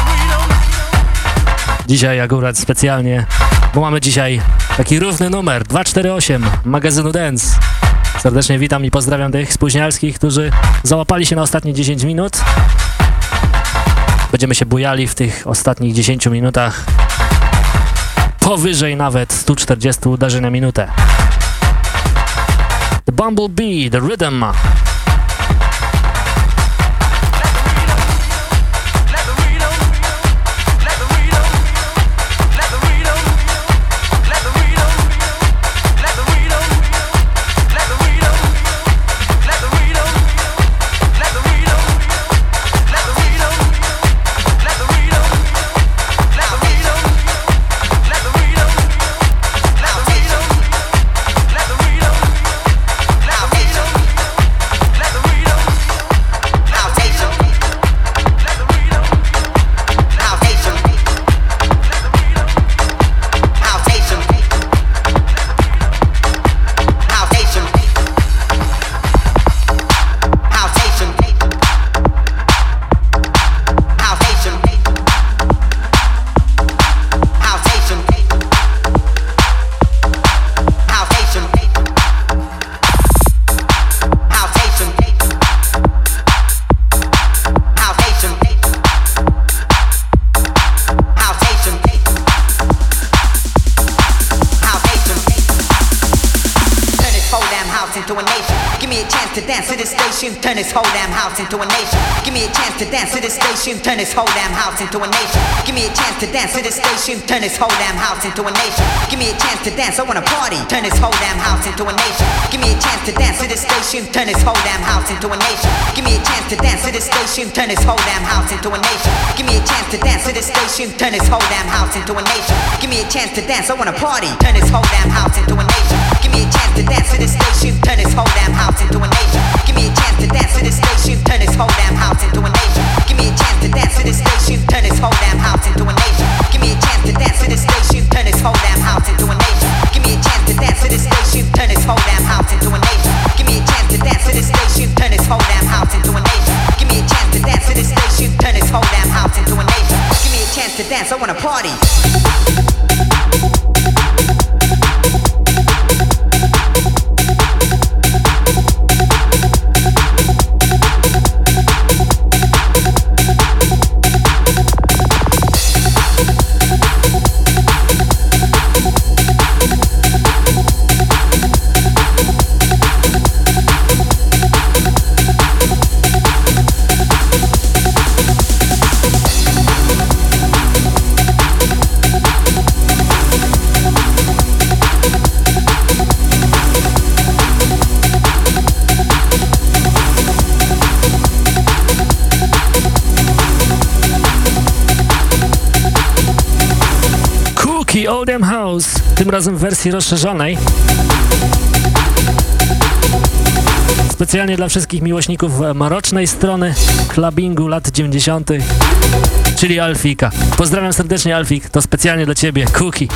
Dzisiaj akurat specjalnie, bo mamy dzisiaj taki równy numer 248 magazynu Dance. Serdecznie witam i pozdrawiam tych spóźnialskich, którzy załapali się na ostatnie 10 minut. Będziemy się bujali w tych ostatnich 10 minutach powyżej nawet 140 uderzeń na minutę. The Bumblebee, The Rhythm. This whole damn house into a nation. Give me a chance to dance to this station. Turn this whole damn house into a nation. Give me a chance to dance. I wanna party. Turn this whole damn house into a nation. Give me a chance to dance to this station. Turn this whole damn house into a nation. Give me a chance to dance to this station. Turn this whole damn house into a nation. Give me a chance to dance to this station. Turn this whole damn house into a nation. Give me a chance to dance. I wanna party. Turn this whole damn house into a nation. Give me a chance to dance to this station. Turn this whole damn house into a nation. Give me a chance to dance to this station. Turn this whole damn house into a nation. Give me a chance to dance to this station. Turn this whole damn house into a nation. Give me a chance to dance to this station. Turn this whole damn house into a nation. Give me a chance to dance to this station. Turn this whole damn house into a nation. Give me a chance to dance to this station. Turn this whole damn house into a nation. Give me a chance to dance to this station. Turn this whole damn house into a nation. Give me a chance to dance. I wanna party. Tym razem w wersji rozszerzonej. Specjalnie dla wszystkich miłośników marocznej strony clubbingu lat 90., czyli Alfika. Pozdrawiam serdecznie Alfik, to specjalnie dla Ciebie, Cookie.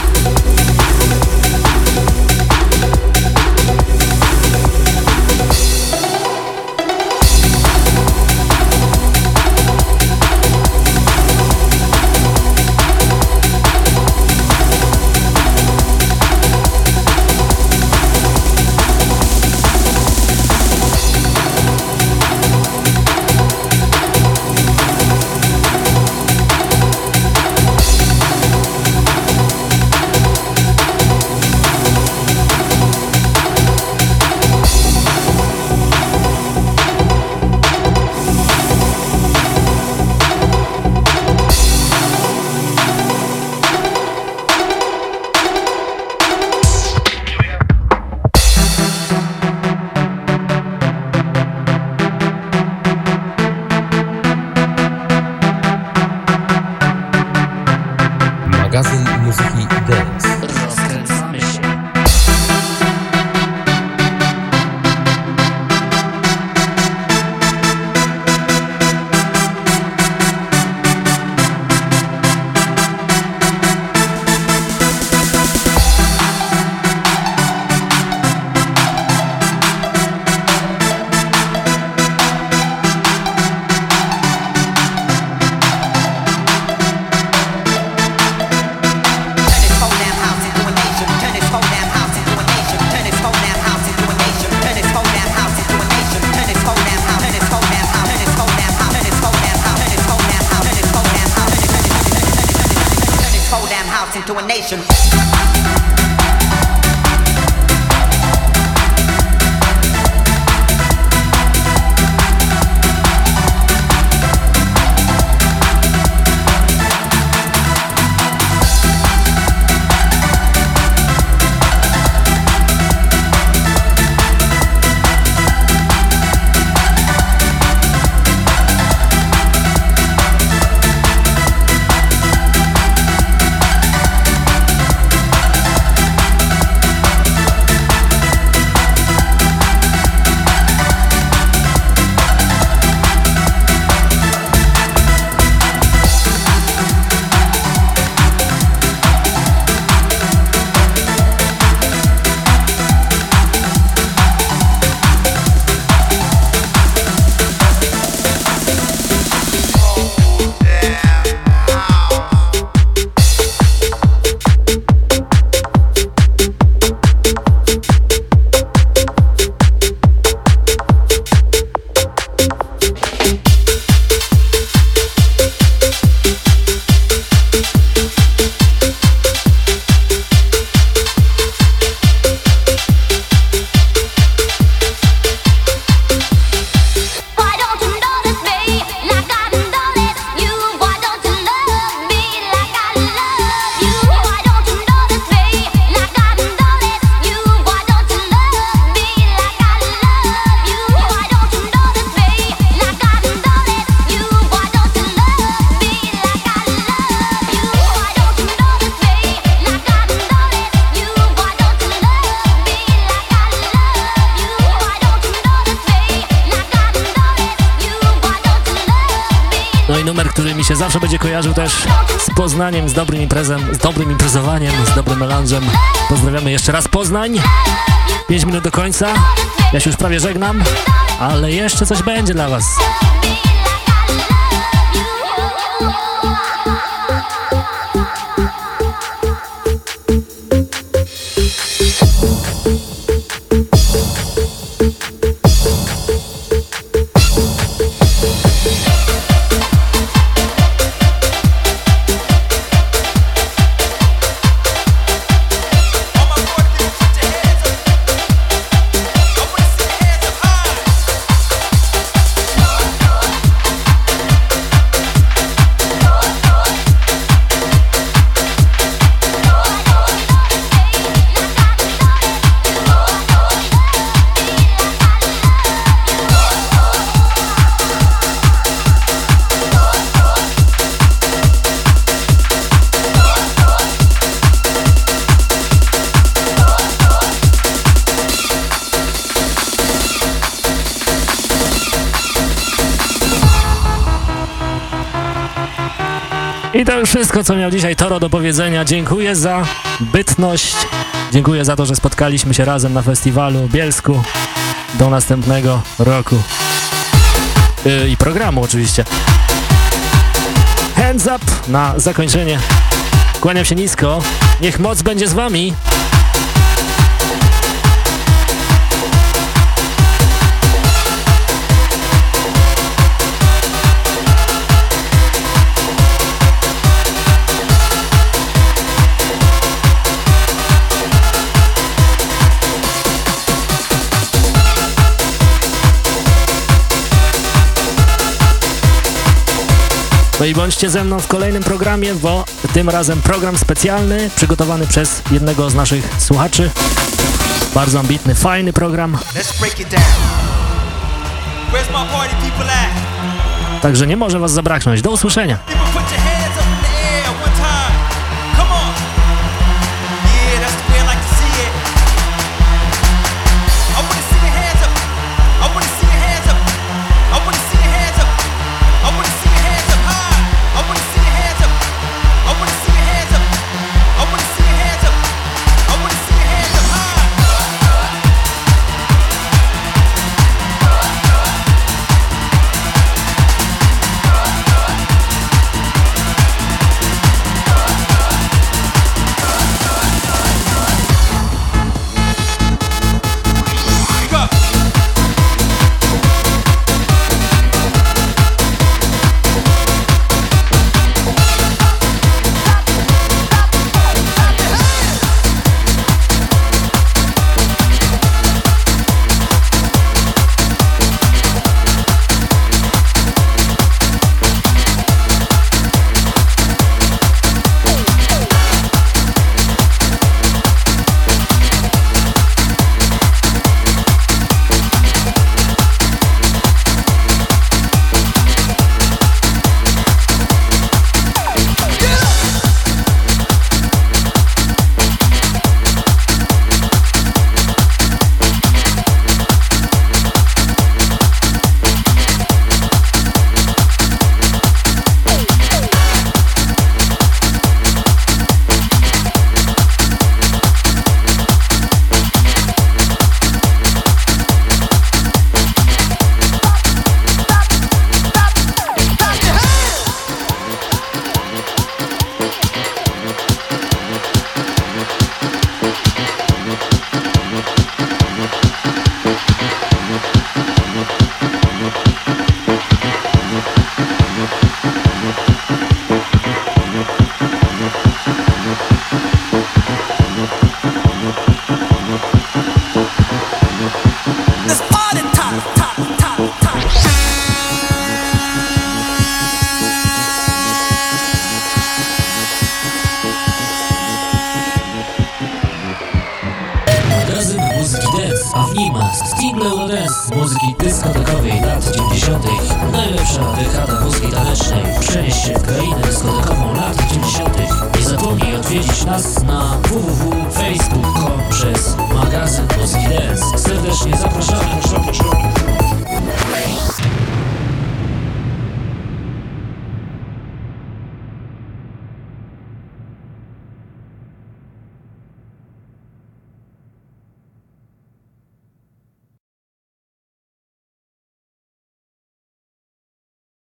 Nation. Z dobrym imprezem, z dobrym imprezowaniem, z dobrym melanżem. Pozdrawiamy jeszcze raz Poznań. 5 minut do końca. Ja się już prawie żegnam, ale jeszcze coś będzie dla was. Wszystko, co miał dzisiaj Toro do powiedzenia. Dziękuję za bytność. Dziękuję za to, że spotkaliśmy się razem na festiwalu Bielsku. Do następnego roku. Yy, I programu oczywiście. Hands up na zakończenie. Kłaniam się nisko. Niech moc będzie z wami. No i bądźcie ze mną w kolejnym programie, bo tym razem program specjalny przygotowany przez jednego z naszych słuchaczy. Bardzo ambitny, fajny program, także nie może was zabraknąć. Do usłyszenia.